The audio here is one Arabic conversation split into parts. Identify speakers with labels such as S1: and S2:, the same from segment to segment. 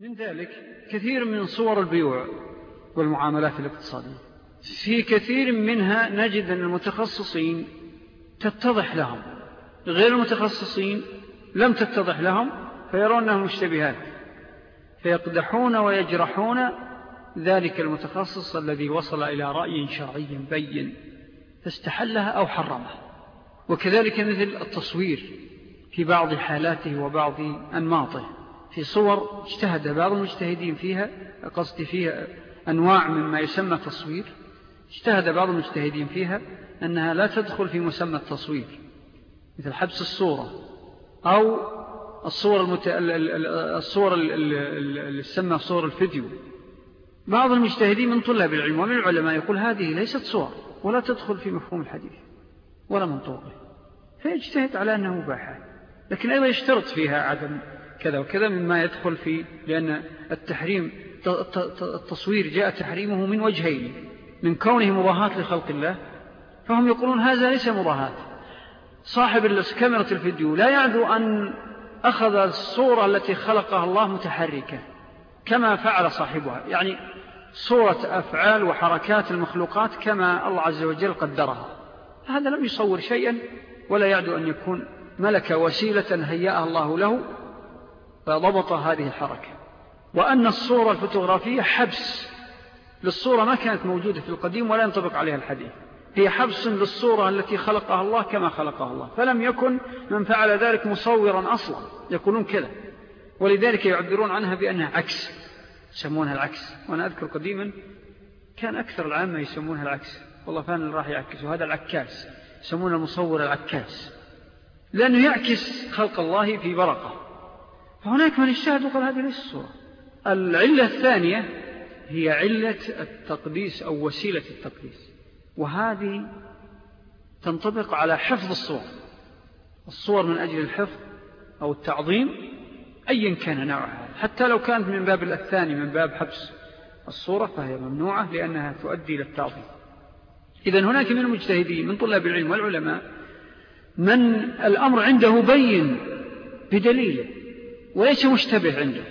S1: من ذلك كثير من صور البيوع والمعاملات الاقتصادية في كثير منها نجد أن المتخصصين تتضح لهم غير المتخصصين لم تتضح لهم فيرونهم مشتبهات فيقدحون ويجرحون ذلك المتخصص الذي وصل إلى رأي شرعي بين فاستحلها أو حرمها وكذلك مثل التصوير في بعض حالاته وبعض أنماطه في صور اجتهد بعض المجتهدين فيها قصدي فيها أنواع مما يسمى تصوير اجتهد بعض المجتهدين فيها أنها لا تدخل في مسمى التصوير مثل حبس الصورة أو الصور, المت... الصور اللي تسمى صور الفيديو بعض المجتهدين من طلاب العلم ومن العلماء يقول هذه ليست صور ولا تدخل في مفهوم الحديث ولا منطوقه فيجتهد على أنه مباحة لكن أيضا يشترط فيها عدم كذا وكذا مما يدخل في لأن التحريم التصوير جاء تحريمه من وجهين من كونه مضاهات لخلق الله فهم يقولون هذا ليس مضاهات صاحب كاميرا الفيديو لا يعذو أن أخذ الصورة التي خلقها الله متحركة كما فعل صاحبها يعني صورة أفعال وحركات المخلوقات كما الله عز وجل قدرها هذا لم يصور شيئا ولا يعدو أن يكون ملك وسيلة هيئة الله له فضبط هذه الحركة وأن الصورة الفوتوغرافية حبس للصورة ما كانت موجودة في القديم ولا ينطبق عليها الحديث هي حبس للصورة التي خلقها الله كما خلقها الله فلم يكن من فعل ذلك مصورا أصلا يقولون كذا ولذلك يعبرون عنها بأنها عكس يسمونها العكس وأنا أذكر قديما كان أكثر العامة يسمونها العكس والله فان راح يعكس وهذا العكاس يسمونه المصور العكاس لأنه يعكس خلق الله في برقة فهناك من اجتهد وقال هذه ليست الصورة العلة الثانية هي علة التقديس أو وسيلة التقديس وهذه تنطبق على حفظ الصور الصور من أجل الحفظ أو التعظيم أيا كان نوعها حتى لو كانت من باب الثاني من باب حبس الصورة فهي ممنوعة لأنها تؤدي إلى التعظيم إذا هناك من المجتهدين من طلاب العلم والعلماء من الأمر عنده بين بدليله وليس مشتبه عنده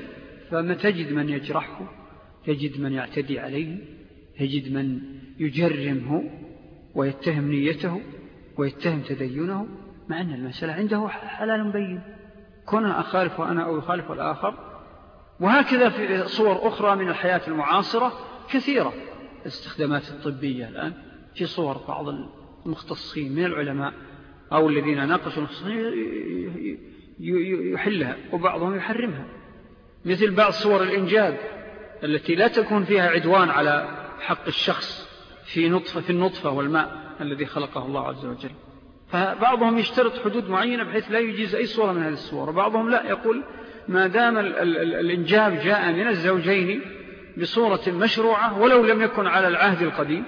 S1: فما تجد من يجرحه تجد من يعتدي عليه تجد من يجرمه ويتهم نيته ويتهم تدينه مع أن المسألة عنده حلال بين كون أخالف أنا أو يخالف الآخر وهكذا في صور أخرى من الحياة المعاصرة كثيرة الاستخدامات الطبية الآن في صور بعض المختصين من العلماء أو الذين ناقشوا المختصين يحلها وبعضهم يحرمها مثل بعض صور الإنجاب التي لا تكون فيها عدوان على حق الشخص في, نطفة في النطفة والماء الذي خلقه الله عز وجل فبعضهم يشترط حدود معينة بحيث لا يجيز أي صورة من هذه الصور وبعضهم لا يقول ما دام الإنجاب جاء من الزوجين بصورة مشروعة ولو لم يكن على العهد القديم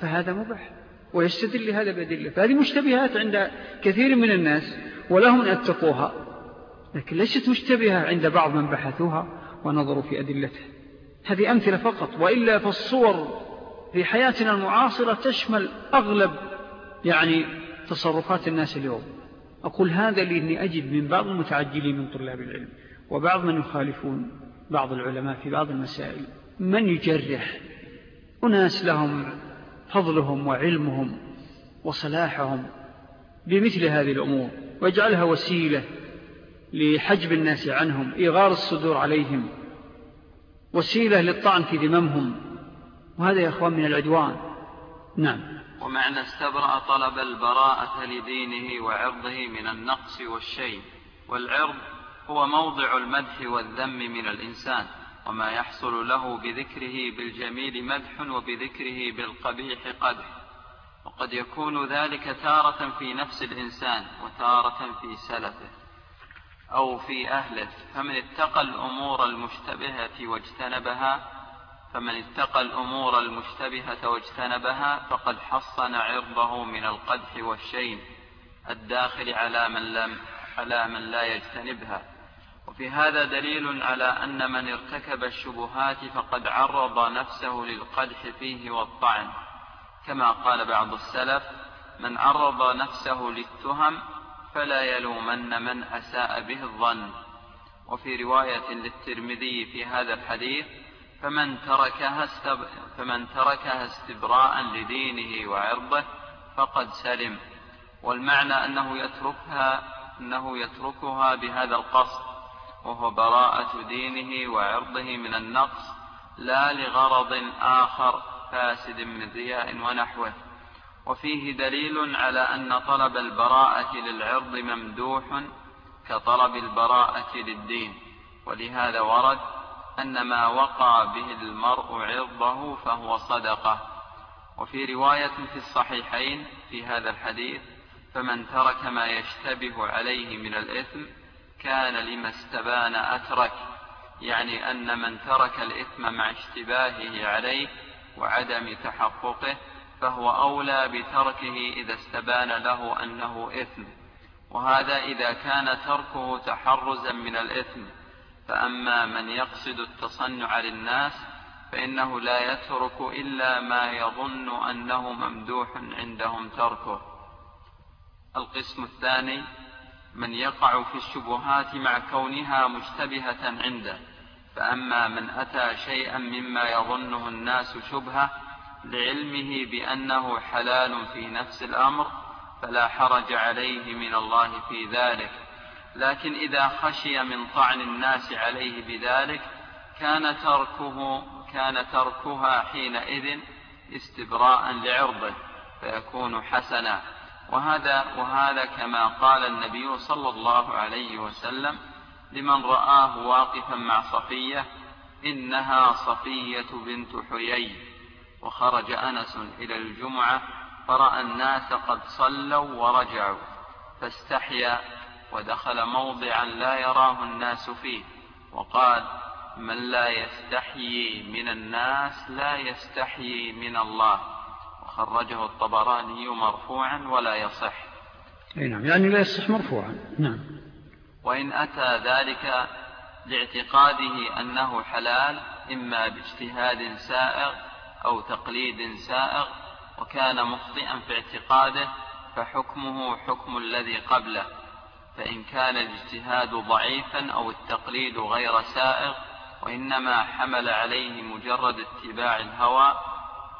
S1: فهذا مباح ويستدل هذا بأدلة فهذه مشتبهات عند كثير من الناس ولهم أن اتقوها لكن ليست مشتبهة عند بعض من بحثوها ونظروا في أدلتها هذه أمثلة فقط وإلا فالصور في حياتنا المعاصرة تشمل أغلب يعني تصرفات الناس اليوم أقول هذا لأني أجد من بعض المتعجلين من طلاب العلم وبعض من يخالفون بعض العلماء في بعض المسائل من يجرح أناس لهم فضلهم وعلمهم وصلاحهم بمثل هذه الأمور واجعلها وسيلة لحجب الناس عنهم إغار الصدور عليهم وسيلة للطعن في ذممهم وهذا يا أخوان من العدوان نعم
S2: ومعنى استبرأ طلب البراءة لدينه وعرضه من النقص والشيء والعرض هو موضع المدح والذم من الإنسان وما يحصل له بذكره بالجميل مدح وبذكره بالقبيح قدح وقد يكون ذلك تارة في نفس الإنسان وتارة في سلفه أو في أهله فمن اتقى الأمور المشتبهة واجتنبها فمن اتقى الأمور المشتبهة واجتنبها فقد حصن عرضه من القدح والشين الداخل على من, لم على من لا يجتنبها وفي هذا دليل على أن من ارتكب الشبهات فقد عرض نفسه للقدح فيه والطعن كما قال بعض السلف من عرض نفسه للتهم فلا يلومن من أساء به الظن وفي رواية للترمذي في هذا الحديث فمن تركها, استب... فمن تركها استبراء لدينه وعرضه فقد سلم والمعنى أنه يتركها أنه يتركها بهذا القصد وهو براءة دينه وعرضه من النقص لا لغرض آخر فاسد من رياء ونحوه وفيه دليل على أن طلب البراءة للعرض ممدوح كطلب البراءة للدين ولهذا ورد أن ما وقع به المرء عرضه فهو صدقة وفي رواية في الصحيحين في هذا الحديث فمن ترك ما يشتبه عليه من الإثم كان لما استبان أترك يعني أن من ترك الإثم مع اشتباهه عليه وعدم تحققه فهو أولى بتركه إذا استبان له أنه إثم وهذا إذا كان تركه تحرزا من الإثم فأما من يقصد التصنع للناس فإنه لا يترك إلا ما يظن أنه ممدوح عندهم تركه القسم الثاني من يقع في الشبهات مع كونها مشتبهة عنده فأما من أتى شيئا مما يظنه الناس شبهة لعلمه بأنه حلال في نفس الأمر فلا حرج عليه من الله في ذلك لكن إذا خشي من طعن الناس عليه بذلك كان تركه كان تركها حينئذ استبراء لعرضه فيكون حسنا وهذا وهذا كما قال النبي صلى الله عليه وسلم لمن رآه واقفا مع صفية إنها صفية بنت حيي وخرج أنس إلى الجمعة فرأى الناس قد صلوا ورجعوا فاستحيا ودخل موضعا لا يراه الناس فيه وقال من لا يستحيي من الناس لا يستحيي من الله وخرجه الطبراني مرفوعا ولا يصح
S1: نعم يعني لا يصح مرفوعا نعم
S2: وإن أتى ذلك لاعتقاده أنه حلال إما باجتهاد سائغ أو تقليد سائغ وكان مخطئا في اعتقاده فحكمه حكم الذي قبله فإن كان الاجتهاد ضعيفا أو التقليد غير سائغ وإنما حمل عليه مجرد اتباع الهوى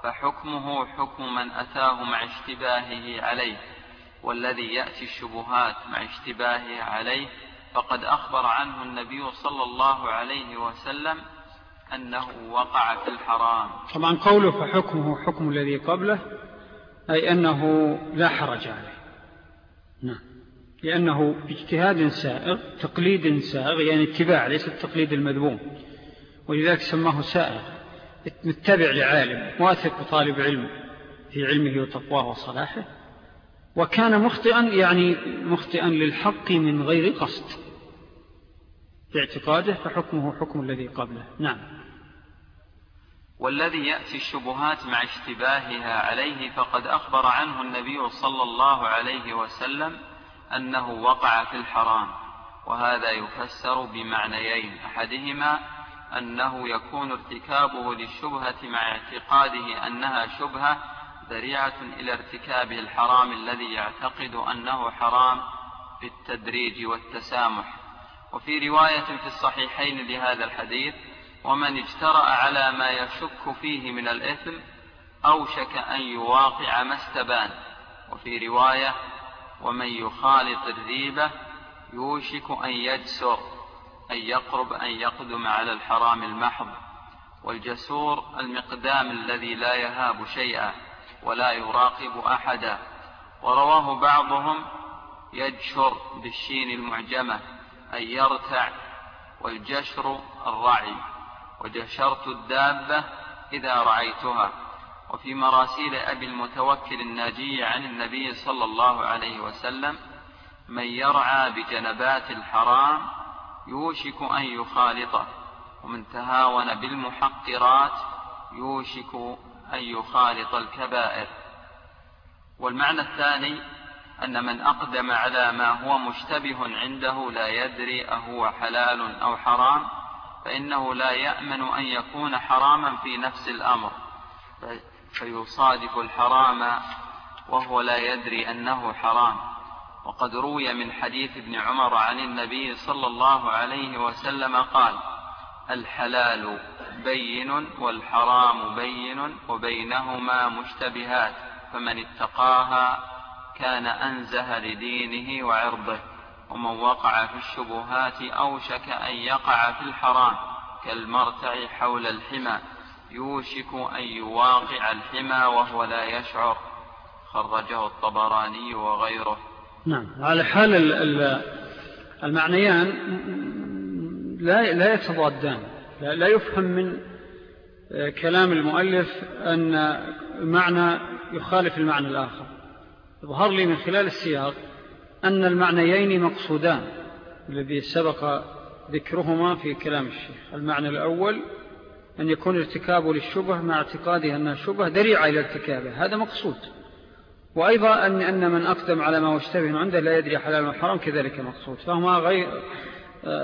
S2: فحكمه حكم من أتاه مع اشتباهه عليه والذي يأتي الشبهات مع اشتباهه عليه فقد أخبر عنه النبي صلى الله عليه وسلم أنه وقع في الحرام
S1: طبعا قوله فحكمه حكم الذي قبله أي أنه لا حرج عليه نعم لأنه اجتهاد سائغ تقليد سائغ يعني اتباع ليس التقليد المذبوم ولذلك سماه سائغ متبع لعالم واثق طالب علم في علمه وتقواه وصلاحه وكان مخطئا يعني مخطئا للحق من غير قصد باعتقاده فحكمه حكم الذي قبله نعم
S2: والذي يأتي الشبهات مع اشتباهها عليه فقد أخبر عنه النبي صلى الله عليه وسلم أنه وقع في الحرام وهذا يفسر بمعنيين أحدهما أنه يكون ارتكابه للشبهة مع اعتقاده أنها شبهة ذريعة إلى ارتكابه الحرام الذي يعتقد أنه حرام بالتدريج والتسامح وفي رواية في الصحيحين لهذا الحديث ومن اجترأ على ما يشك فيه من الإثم أوشك أن يواقع ما استبان وفي رواية ومن يخالط الريبة يوشك أن يجسر أن يقرب أن يقدم على الحرام المحض والجسور المقدام الذي لا يهاب شيئا ولا يراقب أحدا ورواه بعضهم يجشر بالشين المعجمة أن يرتع والجشر الرعي وجشرت الدابة إذا رعيتها وفي مراسيل أبي المتوكل الناجي عن النبي صلى الله عليه وسلم من يرعى بجنبات الحرام يوشك أن يخالطه ومن تهاون بالمحقرات يوشك أن يخالط الكبائر والمعنى الثاني أن من أقدم على ما هو مشتبه عنده لا يدري أهو حلال أو حرام فإنه لا يأمن أن يكون حراما في نفس الأمر فيصادف الحرام وهو لا يدري أنه حرام وقد روي من حديث ابن عمر عن النبي صلى الله عليه وسلم قال الحلال بين والحرام بين وبينهما مشتبهات فمن اتقاها كان أنزه لدينه وعرضه ومن وقع في الشبهات أوشك أن يقع في الحرام كالمرتع حول الحمى يوشك أن يواقع الحمى وهو لا يشعر خرجه الطبراني وغيره
S1: نعم على حال المعنيان لا لا يتضادان لا يفهم من كلام المؤلف أن معنى يخالف المعنى الآخر يظهر لي من خلال السياق أن المعنيين مقصودان الذي سبق ذكرهما في كلام الشيخ المعنى الأول أن يكون ارتكابه للشبه مع اعتقاده أنها شبه ذريعة إلى ارتكابه هذا مقصود وأيضا أن, أن من أقدم على ما واشتبه عنده لا يدري حلال وحرام كذلك مقصود فهما غير,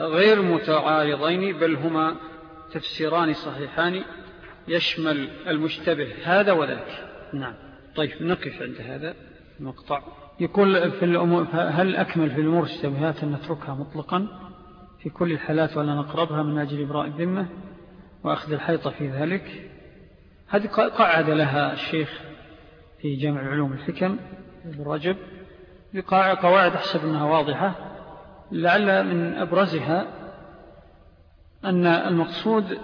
S1: غير متعارضين بل هما تفسيران صحيحان يشمل المشتبه هذا وذاك نعم طيب نقف عند هذا مقطع يقول في الأمور هل أكمل في الأمور الشبهات أن نتركها مطلقا في كل الحالات ولا نقربها من أجل إبراء الذمة وأخذ الحيطة في ذلك هذه قاعدة لها الشيخ في جامع علوم الحكم الرجب قواعد أحسب أنها واضحة لعل من أبرزها أن المقصود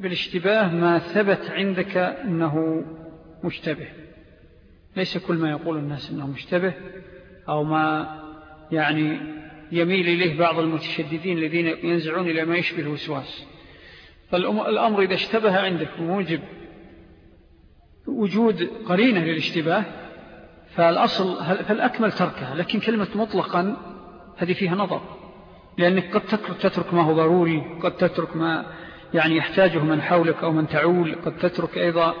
S1: بالاشتباه ما ثبت عندك أنه مشتبه ليس كل ما يقول الناس أنه مشتبه أو ما يعني يميل إليه بعض المتشددين الذين ينزعون إلى ما يشبه الوسواس فالأمر إذا اشتبه عندك بموجب وجود قرينة للاشتباه فالأصل فالأكمل تركها لكن كلمة مطلقا هذه فيها نظر لأنك قد تترك ما هو ضروري قد تترك ما يعني يحتاجه من حولك أو من تعول قد تترك أيضا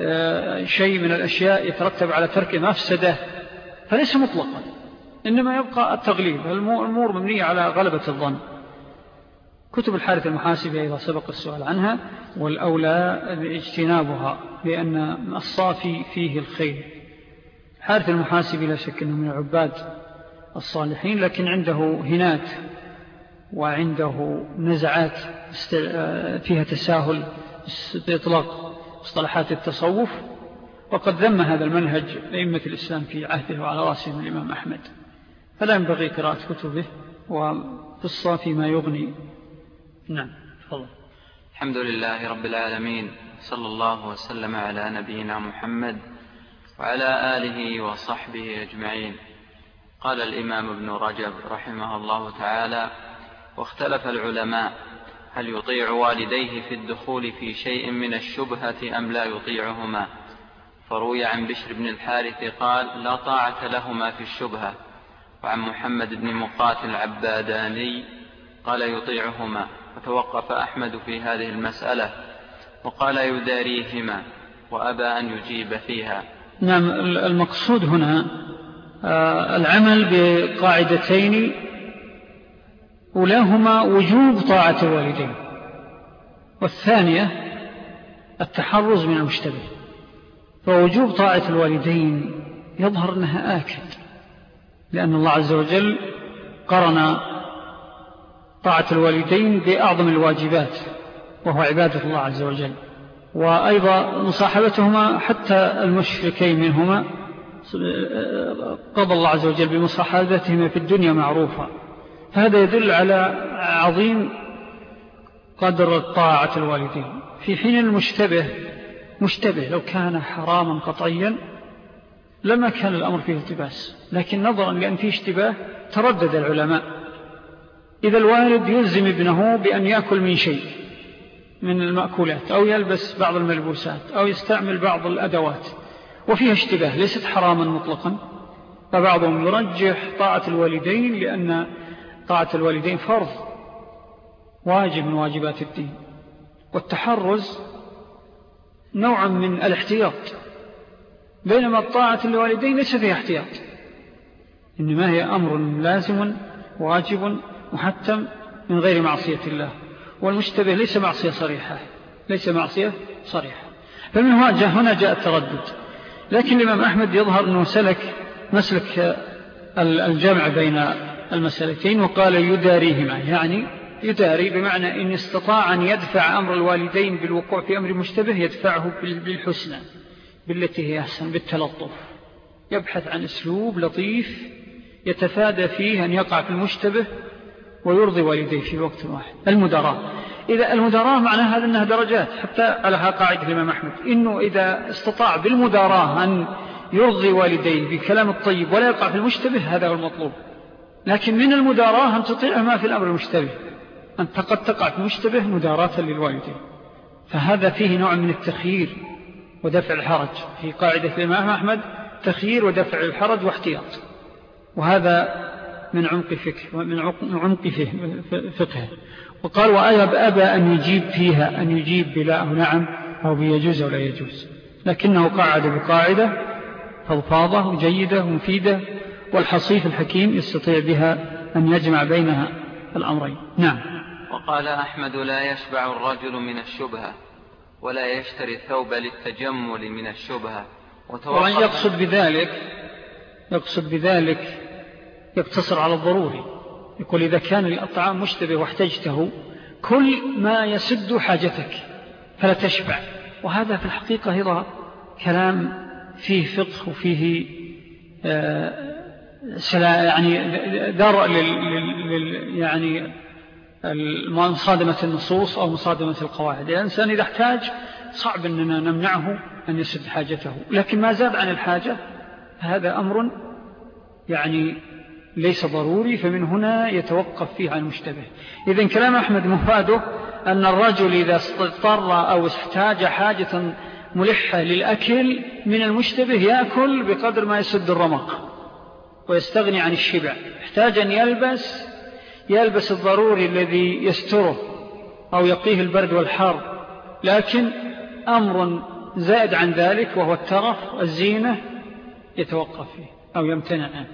S1: آه، شيء من الأشياء يترتب على ترك مفسدة فليس مطلقا إنما يبقى التغليب الأمور مبنية على غلبة الظن كتب الحارث المحاسبة إذا سبق السؤال عنها والأولى اجتنابها لأن الصافي فيه الخير حارث المحاسبة لا شك أنه من عباد الصالحين لكن عنده هنات وعنده نزعات آه، فيها تساهل بإطلاق مصطلحات التصوف وقد ذم هذا المنهج لإمة الإسلام في عهده وعلى رأسهم الإمام أحمد فلا ينبغي قراءة كتبه وقصة فيما يغني
S2: نعم فضل الحمد لله رب العالمين صلى الله وسلم على نبينا محمد وعلى آله وصحبه أجمعين قال الإمام ابن رجب رحمه الله تعالى واختلف العلماء هل يطيع والديه في الدخول في شيء من الشبهة أم لا يطيعهما فروي عن بشر بن الحارث قال لا طاعة لهما في الشبهة وعن محمد بن مقاتل العباداني قال يطيعهما وتوقف أحمد في هذه المسألة وقال يداريهما وأبى أن يجيب فيها
S1: نعم المقصود هنا آه، العمل بقاعدتين أولاهما وجوب طاعة الوالدين والثانية التحرز من المشتبه فوجوب طاعة الوالدين يظهر أنها آكد لأن الله عز وجل قرن طاعة الوالدين بأعظم الواجبات وهو عبادة الله عز وجل وأيضا مصاحبتهما حتى المشركين منهما قضى الله عز وجل بمصاحبتهما في الدنيا معروفة هذا يدل على عظيم قدر طاعة الوالدين في حين المشتبه مشتبه لو كان حراما قطعيا لما كان الأمر فيه التباس لكن نظرا لأن فيه اشتباه تردد العلماء إذا الوالد يلزم ابنه بأن يأكل من شيء من المأكولات أو يلبس بعض الملبوسات أو يستعمل بعض الأدوات وفيها اشتباه ليست حراما مطلقا فبعضهم يرجح طاعة الوالدين لأن طاعة الوالدين فرض واجب من واجبات الدين والتحرز نوعا من الاحتياط بينما الطاعة للوالدين ليس فيها احتياط إنما هي أمر لازم واجب محتم من غير معصية الله والمشتبه ليس معصية صريحة ليس معصية صريحة فمن هنا جاء التردد لكن الإمام أحمد يظهر أنه سلك مسلك الجمع بين المسألتين وقال يداريهما يعني يداري بمعنى إن استطاع أن يدفع أمر الوالدين بالوقوع في أمر مشتبه يدفعه بالحسنى بالتي هي أحسن بالتلطف يبحث عن أسلوب لطيف يتفادى فيه أن يقع في المشتبه ويرضي والديه في وقت واحد المدراء إذا المدراء معنى هذا أنها درجات حتى ألها قاعدة لما محمد إنه إذا استطاع بالمدراء أن يرضي والديه بالكلام الطيب ولا يقع في المشتبه هذا هو المطلوب لكن من المداراة أن تطيع ما في الأمر المشتبه أنت قد تقع في مشتبه مداراة للوالدين فهذا فيه نوع من التخيير ودفع الحرج في قاعدة الإمام أحمد تخيير ودفع الحرج واحتياط وهذا من عمق فكه ومن عمق فقه وقال وأيب أبى أن يجيب فيها أن يجيب بلا أو نعم أو بيجوز أو لا يجوز لكنه قاعد بقاعدة فضفاضة وجيدة ومفيدة والحصيف الحكيم يستطيع بها أن يجمع بينها الأمرين نعم
S2: وقال أحمد لا يشبع الرجل من الشبهة ولا يشتري الثوب للتجمل من الشبهة ومن يقصد بذلك
S1: يقصد بذلك يقتصر على الضروري يقول إذا كان الأطعام مشتبه واحتجته كل ما يسد حاجتك فلا تشبع وهذا في الحقيقة هذا كلام فيه فقه وفيه آه، يعني درء لل, لل يعني مصادمة النصوص أو مصادمة القواعد يعني الإنسان إذا احتاج صعب أننا نمنعه أن يسد حاجته لكن ما زاد عن الحاجة هذا أمر يعني ليس ضروري فمن هنا يتوقف فيه عن المشتبه إذن كلام أحمد مفاده أن الرجل إذا اضطر أو احتاج حاجة ملحة للأكل من المشتبه يأكل بقدر ما يسد الرمق ويستغني عن الشبع يحتاج أن يلبس يلبس الضروري الذي يستره أو يقيه البرد والحر لكن أمر زائد عن ذلك وهو الترف الزينة يتوقف فيه أو يمتنع عنه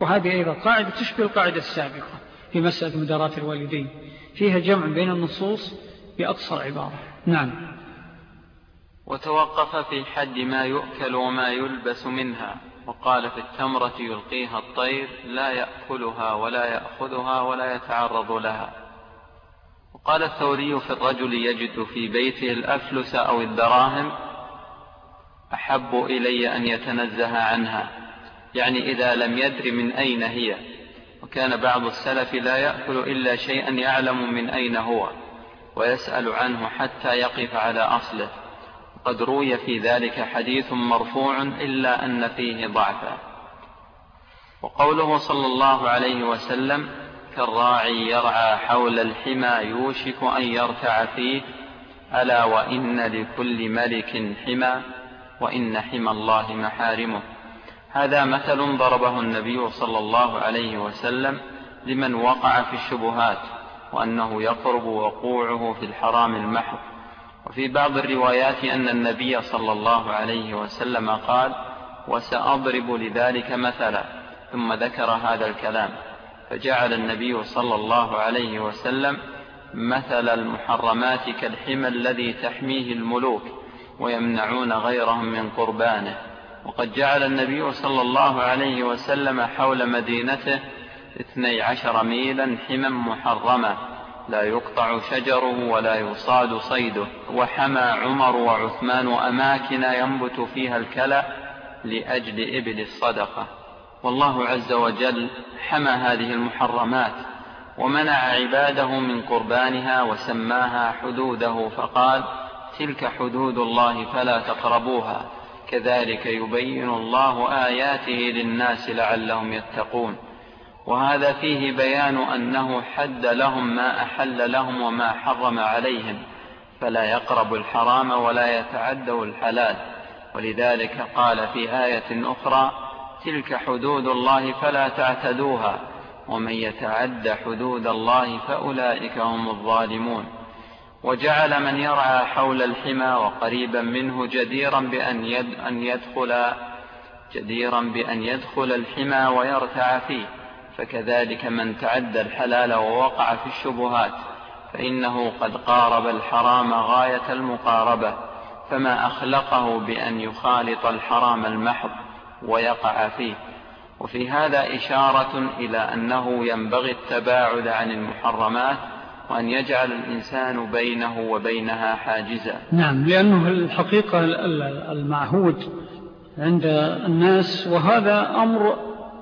S1: وهذه أيضا قاعدة تشبه القاعدة السابقة في مسألة مدارات الوالدين فيها جمع بين النصوص بأقصر عبارة نعم
S2: وتوقف في حد ما يؤكل وما يلبس منها وقال في التمرة يلقيها الطير لا يأكلها ولا يأخذها ولا يتعرض لها وقال الثوري في الرجل يجد في بيته الأفلس أو الدراهم أحب إلي أن يتنزه عنها يعني إذا لم يدر من أين هي وكان بعض السلف لا يأكل إلا شيئا يعلم من أين هو ويسأل عنه حتى يقف على أصله قد روي في ذلك حديث مرفوع إلا أن فيه ضعفا وقوله صلى الله عليه وسلم كالراعي يرعى حول الحمى يوشك أن يرتع فيه ألا وإن لكل ملك حمى وإن حمى الله محارمه هذا مثل ضربه النبي صلى الله عليه وسلم لمن وقع في الشبهات وأنه يقرب وقوعه في الحرام المحض وفي بعض الروايات أن النبي صلى الله عليه وسلم قال وسأضرب لذلك مثلا ثم ذكر هذا الكلام فجعل النبي صلى الله عليه وسلم مثل المحرمات كالحمى الذي تحميه الملوك ويمنعون غيرهم من قربانه وقد جعل النبي صلى الله عليه وسلم حول مدينته اثني عشر ميلا حما محرمة لا يقطع شجره ولا يصاد صيده وحمى عمر وعثمان أماكن ينبت فيها الكلى لأجل إبل الصدقة والله عز وجل حمى هذه المحرمات ومنع عباده من قربانها وسماها حدوده فقال تلك حدود الله فلا تقربوها كذلك يبين الله آياته للناس لعلهم يتقون وهذا فيه بيان أنه حد لهم ما أحل لهم وما حرم عليهم فلا يقرب الحرام ولا يتعدوا الحلال ولذلك قال في آية أخرى تلك حدود الله فلا تعتدوها ومن يتعد حدود الله فأولئك هم الظالمون وجعل من يرعى حول الحمى وقريبا منه جديرا بأن, يدخل جديرا بأن يدخل الحمى ويرتع فيه فكذلك من تعدى الحلال ووقع في الشبهات فإنه قد قارب الحرام غاية المقاربة فما أخلقه بأن يخالط الحرام المحض ويقع فيه وفي هذا إشارة إلى أنه ينبغي التباعد عن المحرمات وأن يجعل الإنسان بينه وبينها حاجزا
S1: نعم لأنه الحقيقة المعهود عند الناس وهذا أمر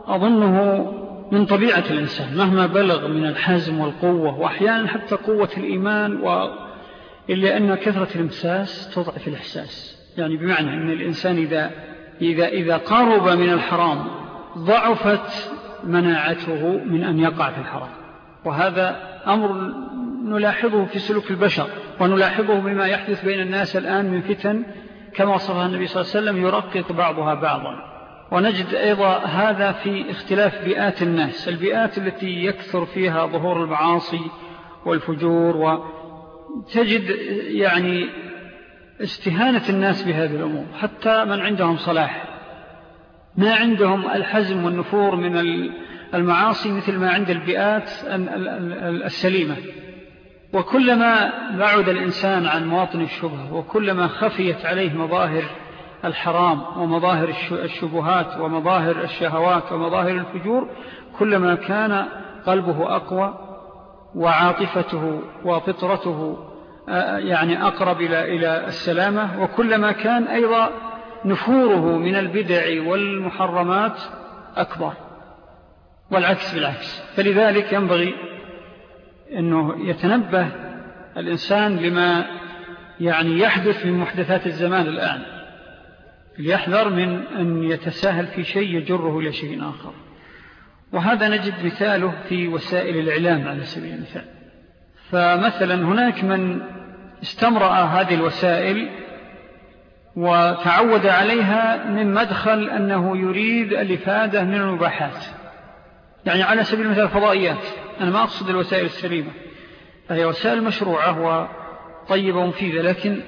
S1: أظنه من طبيعة الإنسان مهما بلغ من الحزم والقوة وأحيانا حتى قوة الإيمان و... إلا أن كثرة الامساس تضعف الإحساس يعني بمعنى أن الإنسان إذا, إذا, إذا قرب من الحرام ضعفت مناعته من أن يقع في الحرام وهذا أمر نلاحظه في سلوك البشر ونلاحظه بما يحدث بين الناس الآن من فتن كما وصفها النبي صلى الله عليه وسلم يرقق بعضها بعضا ونجد أيضا هذا في اختلاف بيئات الناس البيئات التي يكثر فيها ظهور المعاصي والفجور وتجد يعني استهانة الناس بهذه الأمور حتى من عندهم صلاح ما عندهم الحزم والنفور من المعاصي مثل ما عند البيئات السليمة وكلما بعد الإنسان عن مواطن الشبه وكلما خفيت عليه مظاهر الحرام ومظاهر الشبهات ومظاهر الشهوات ومظاهر الفجور كلما كان قلبه أقوى وعاطفته وفطرته يعني أقرب إلى السلامة وكلما كان أيضا نفوره من البدع والمحرمات أكبر والعكس بالعكس فلذلك ينبغي أنه يتنبه الإنسان لما يعني يحدث من محدثات الزمان الآن ليحذر من أن يتساهل في شيء يجره إلى شيء آخر وهذا نجد مثاله في وسائل الإعلام على سبيل المثال فمثلا هناك من استمرأ هذه الوسائل وتعود عليها من مدخل أنه يريد الإفادة من المباحات يعني على سبيل المثال الفضائيات أنا ما أقصد الوسائل السليمة فهي وسائل مشروعة وطيبة ومفيدة لكن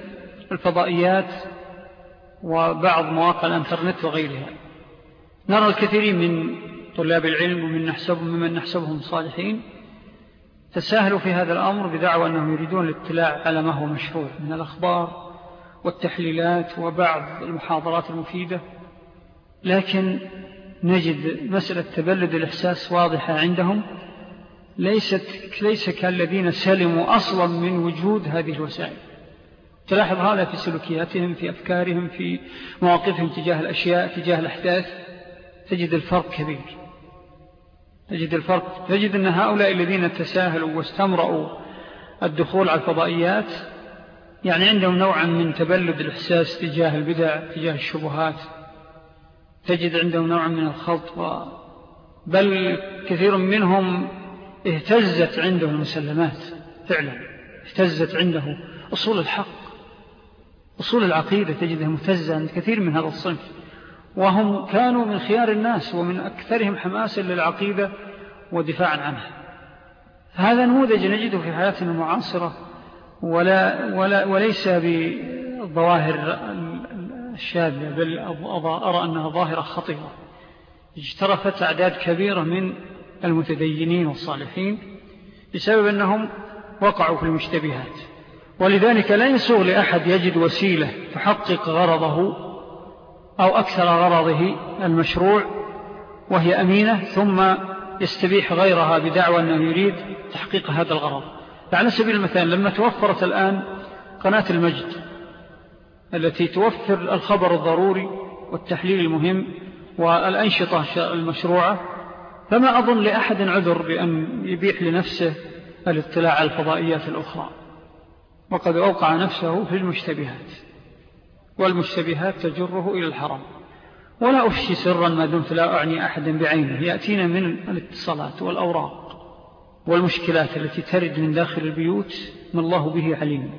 S1: الفضائيات وبعض مواقع الانترنت وغيرها نرى الكثيرين من طلاب العلم ومن نحسبهم ممن نحسبهم صالحين تساهلوا في هذا الأمر بدعوى أنهم يريدون الاطلاع على ما هو مشروع من الأخبار والتحليلات وبعض المحاضرات المفيدة لكن نجد مسألة تبلد الإحساس واضحة عندهم ليست ليس كالذين سلموا أصلا من وجود هذه الوسائل تلاحظ هذا في سلوكياتهم في أفكارهم في مواقفهم تجاه الأشياء تجاه الأحداث تجد الفرق كبير تجد الفرق تجد أن هؤلاء الذين تساهلوا واستمرأوا الدخول على الفضائيات يعني عندهم نوعا من تبلد الإحساس تجاه البدع تجاه الشبهات تجد عندهم نوعا من الخلط بل كثير منهم اهتزت عنده المسلمات فعلا اهتزت عنده أصول الحق أصول العقيدة تجده متزة عند كثير من هذا الصنف وهم كانوا من خيار الناس ومن أكثرهم حماسا للعقيدة ودفاعا عنها هذا نموذج نجده في حياتنا المعاصرة ولا ولا وليس بالظواهر الشاذة بل أرى أنها ظاهرة خطيرة اجترفت أعداد كبيرة من المتدينين والصالحين بسبب أنهم وقعوا في المشتبهات ولذلك لا يسوغ لأحد يجد وسيلة تحقق غرضه أو أكثر غرضه المشروع وهي أمينة ثم يستبيح غيرها بدعوة أنه يريد تحقيق هذا الغرض فعلى سبيل المثال لما توفرت الآن قناة المجد التي توفر الخبر الضروري والتحليل المهم والأنشطة المشروعة فما أظن لأحد عذر بأن يبيح لنفسه الاطلاع على الفضائيات الأخرى وقد أوقع نفسه في المشتبهات والمشتبهات تجره إلى الحرام ولا أفشي سرا ما دمت لا أعني أحدا بعينه يأتينا من الاتصالات والأوراق والمشكلات التي ترد من داخل البيوت ما الله به عليم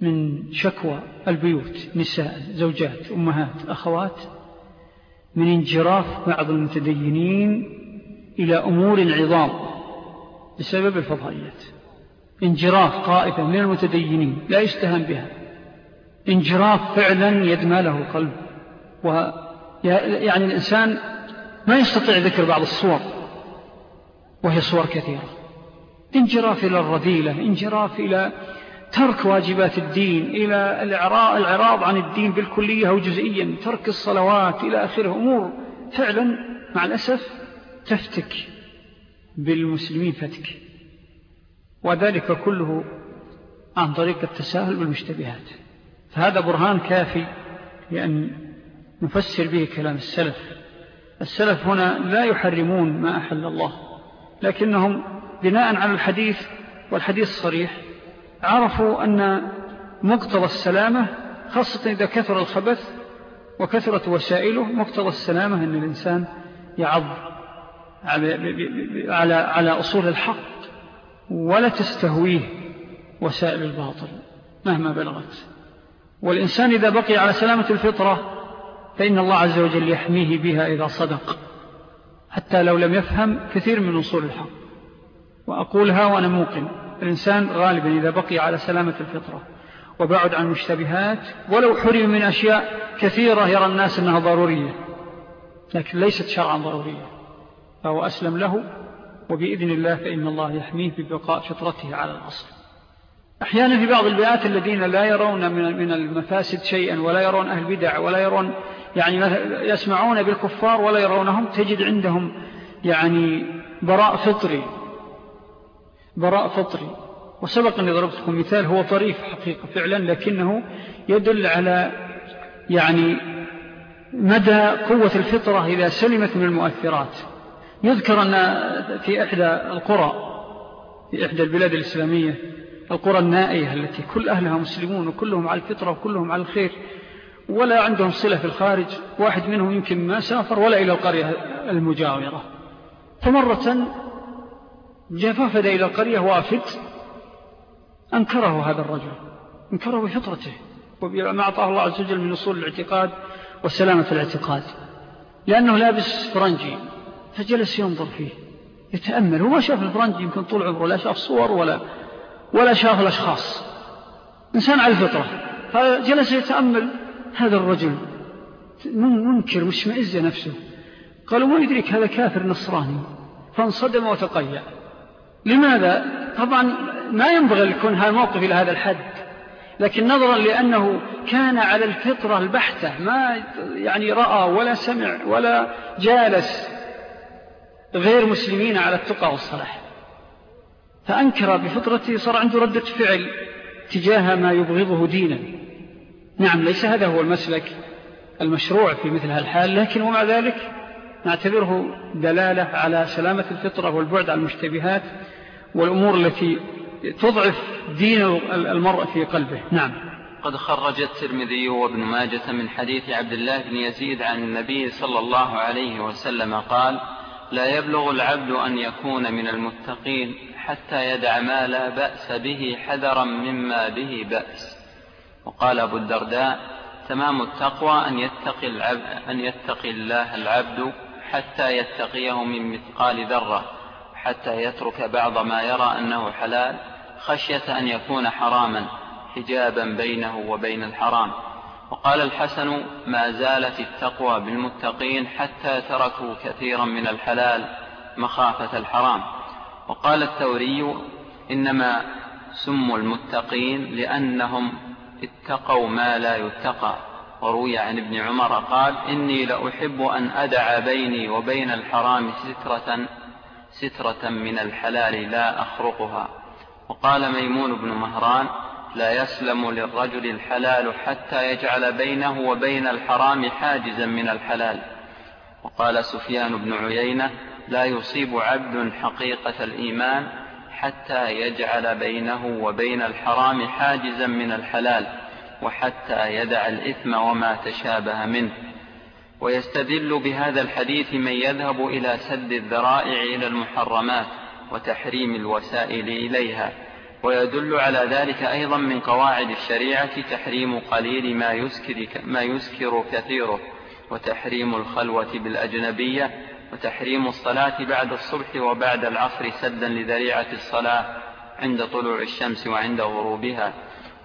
S1: من شكوى البيوت نساء زوجات أمهات أخوات من انجراف بعض المتدينين إلى أمور عظام بسبب الفضائيات انجراف طائفة من المتدينين لا يستهان بها انجراف فعلا يدمى له القلب يعني الإنسان ما يستطيع ذكر بعض الصور وهي صور كثيرة انجراف إلى الرذيلة انجراف إلى ترك واجبات الدين إلى الإعراض عن الدين بالكلية أو جزئيا ترك الصلوات إلى آخره أمور فعلا مع الأسف تفتك بالمسلمين فتك وذلك كله عن طريق التساهل بالمشتبهات فهذا برهان كافي لأن نفسر به كلام السلف السلف هنا لا يحرمون ما أحل الله لكنهم بناء على الحديث والحديث صريح عرفوا أن مقتضى السلامة خاصة إذا كثر الخبث وكثرة وسائله مقتضى السلامة أن الإنسان يعض على, على أصول الحق ولا تستهويه وسائل الباطل مهما بلغت والإنسان إذا بقي على سلامة الفطرة فإن الله عز وجل يحميه بها إذا صدق حتى لو لم يفهم كثير من أصول الحق وأقولها وأنا موقن الإنسان غالبا إذا بقي على سلامة الفطرة وبعد عن المشتبهات ولو حرم من أشياء كثيرة يرى الناس أنها ضرورية لكن ليست شرعا ضرورية فهو أسلم له وبإذن الله فإن الله يحميه ببقاء فطرته على الأصل أحيانا في بعض البيئات الذين لا يرون من المفاسد شيئا ولا يرون أهل بدع ولا يرون يعني يسمعون بالكفار ولا يرونهم تجد عندهم يعني براء فطري براء فطري وسبق أني ضربتكم مثال هو طريف حقيقة فعلا لكنه يدل على يعني مدى قوة الفطرة إذا سلمت من المؤثرات يذكر أن في إحدى القرى في إحدى البلاد الإسلامية القرى النائية التي كل أهلها مسلمون وكلهم على الفطرة وكلهم على الخير ولا عندهم صلة في الخارج واحد منهم يمكن ما سافر ولا إلى القرية المجاورة فمرة جفافد إلى القرية وافد أنكره هذا الرجل أنكره بفطرته وما أعطاه الله عز وجل من أصول الاعتقاد وسلامة الاعتقاد لأنه لابس فرنجي فجلس ينظر فيه يتأمل ما شاف الفرنج يمكن طول عمره لا شاف صور ولا ولا شاف الأشخاص إنسان على الفطرة فجلس يتأمل هذا الرجل منكر مشمئز نفسه قالوا ما يدريك هذا كافر نصراني فانصدم وتقيأ لماذا؟ طبعا ما ينبغي لكون هذا الموقف إلى هذا الحد لكن نظرا لأنه كان على الفطرة البحتة ما يعني رأى ولا سمع ولا جالس غير مسلمين على التقى والصلاح فأنكر بفطرته صار عنده ردة فعل تجاه ما يبغضه دينا نعم ليس هذا هو المسلك المشروع في مثل هالحال لكن ومع ذلك نعتبره دلالة على سلامة الفطرة والبعد عن المشتبهات والأمور التي تضعف دين المرء في قلبه نعم
S2: قد خرج الترمذي وابن ماجة من حديث عبد الله بن يزيد عن النبي صلى الله عليه وسلم قال لا يبلغ العبد أن يكون من المتقين حتى يدع ما لا بأس به حذرا مما به بأس وقال أبو الدرداء تمام التقوى أن يتقي, العبد أن يتقي الله العبد حتى يتقيه من مثقال ذرة حتى يترك بعض ما يرى أنه حلال خشية أن يكون حراما حجابا بينه وبين الحرام وقال الحسن ما زالت التقوى بالمتقين حتى تركوا كثيرا من الحلال مخافة الحرام وقال الثوري إنما سموا المتقين لأنهم اتقوا ما لا يتقى وروي عن ابن عمر قال إني لأحب أن أدع بيني وبين الحرام سترة سترة من الحلال لا أخرقها وقال ميمون بن مهران لا يسلم للرجل الحلال حتى يجعل بينه وبين الحرام حاجزا من الحلال وقال سفيان بن عيينة لا يصيب عبد حقيقة الإيمان حتى يجعل بينه وبين الحرام حاجزا من الحلال وحتى يدع الإثم وما تشابه منه ويستدل بهذا الحديث من يذهب إلى سد الذرائع إلى المحرمات وتحريم الوسائل إليها ويدل على ذلك أيضا من قواعد الشريعة تحريم قليل ما يسكر, ما يسكر كثيره وتحريم الخلوة بالأجنبية وتحريم الصلاة بعد الصبح وبعد العصر سدا لذريعة الصلاة عند طلوع الشمس وعند غروبها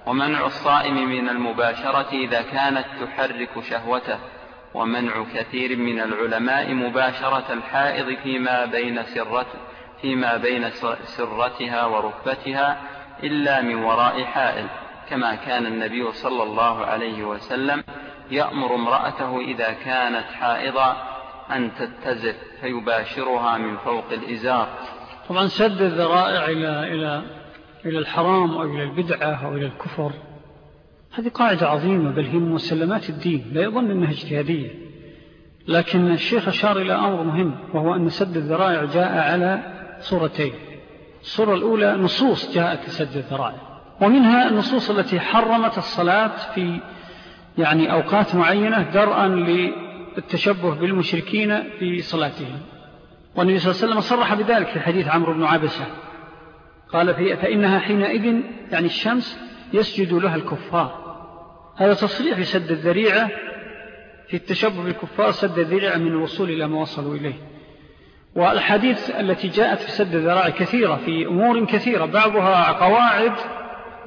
S2: ومنع الصائم من المباشرة إذا كانت تحرك شهوته ومنع كثير من العلماء مباشرة الحائض فيما بين سرته فيما بين سرتها وركبتها إلا من وراء حائل كما كان النبي صلى الله عليه وسلم يأمر امرأته إذا كانت حائضة أن تتزف فيباشرها من فوق الإزار
S1: طبعا سد الذرائع إلى, إلى, إلى الحرام أو إلى البدعة أو إلى الكفر هذه قاعدة عظيمة بل هي مسلمات الدين لا يظن أنها اجتهادية لكن الشيخ أشار إلى أمر مهم وهو أن سد الذرائع جاء على صورتين الصورة الأولى نصوص جاءت لسد الذرائع ومنها النصوص التي حرمت الصلاة في يعني أوقات معينة درءا للتشبه بالمشركين في صلاتهم والنبي صلى الله عليه وسلم صرح بذلك في حديث عمرو بن عبسة قال في فإنها حينئذ يعني الشمس يسجد لها الكفار هذا تصريح لسد الذريعة في التشبه بالكفار سد الذريعة من الوصول إلى ما وصلوا إليه والحديث التي جاءت في سد الذراع كثيرة في أمور كثيرة بعضها قواعد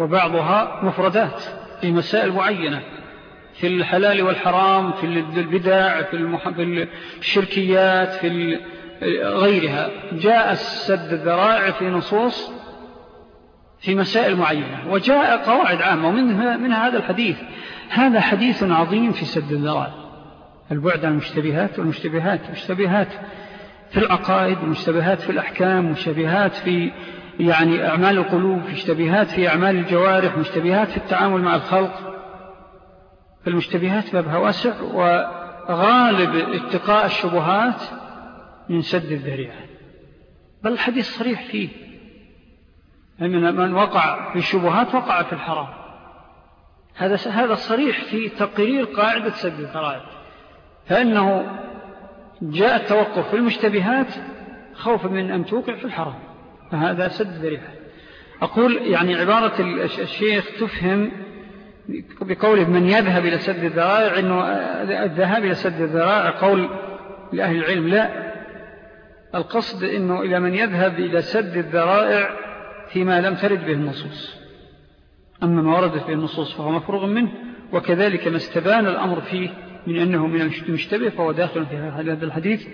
S1: وبعضها مفردات في مسائل معينة في الحلال والحرام في البداع في, الشركيات في غيرها جاء سد الذراع في نصوص في مسائل معينة وجاء قواعد عامة ومنها من هذا الحديث هذا حديث عظيم في سد الذراع البعد عن المشتبهات والمشتبهات المشتبهات في العقائد مشتبهات في الأحكام مشتبهات في يعني أعمال القلوب مشتبهات في أعمال الجوارح مشتبهات في التعامل مع الخلق فالمشتبهات بابها واسع وغالب اتقاء الشبهات من سد الذريعة بل الحديث صريح فيه أن يعني من وقع في الشبهات وقع في الحرام هذا هذا صريح في تقرير قاعدة سد الذرائع فإنه جاء التوقف في المشتبهات خوفا من أن توقع في الحرام فهذا سد ذريعة أقول يعني عبارة الشيخ تفهم بقوله من يذهب إلى سد الذرائع أنه الذهاب إلى سد الذرائع قول لأهل العلم لا القصد أنه إلى من يذهب إلى سد الذرائع فيما لم ترد به النصوص أما ما وردت به النصوص فهو مفروغ منه وكذلك ما استبان الأمر فيه من أنه من المشتبه فهو داخل في هذا الحديث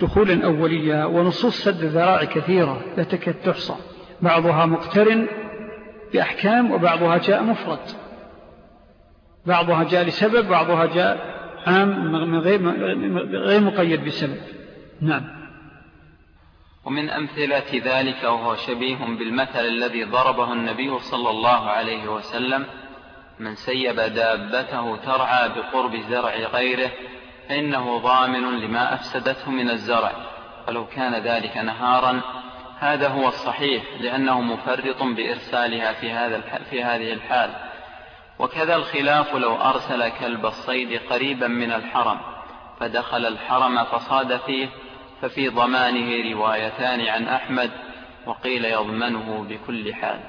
S1: دخولا أولية ونصوص سد الذراع كثيرة لا تكاد تحصى بعضها مقترن بأحكام وبعضها جاء مفرد بعضها جاء لسبب بعضها جاء عام غير مقيد بسبب نعم
S2: ومن أمثلة ذلك وهو شبيه بالمثل الذي ضربه النبي صلى الله عليه وسلم من سيب دابته ترعى بقرب زرع غيره فإنه ضامن لما أفسدته من الزرع ولو كان ذلك نهارا هذا هو الصحيح لأنه مفرط بإرسالها في, هذا في هذه الحال وكذا الخلاف لو أرسل كلب الصيد قريبا من الحرم فدخل الحرم فصاد فيه ففي ضمانه روايتان عن أحمد وقيل يضمنه بكل حال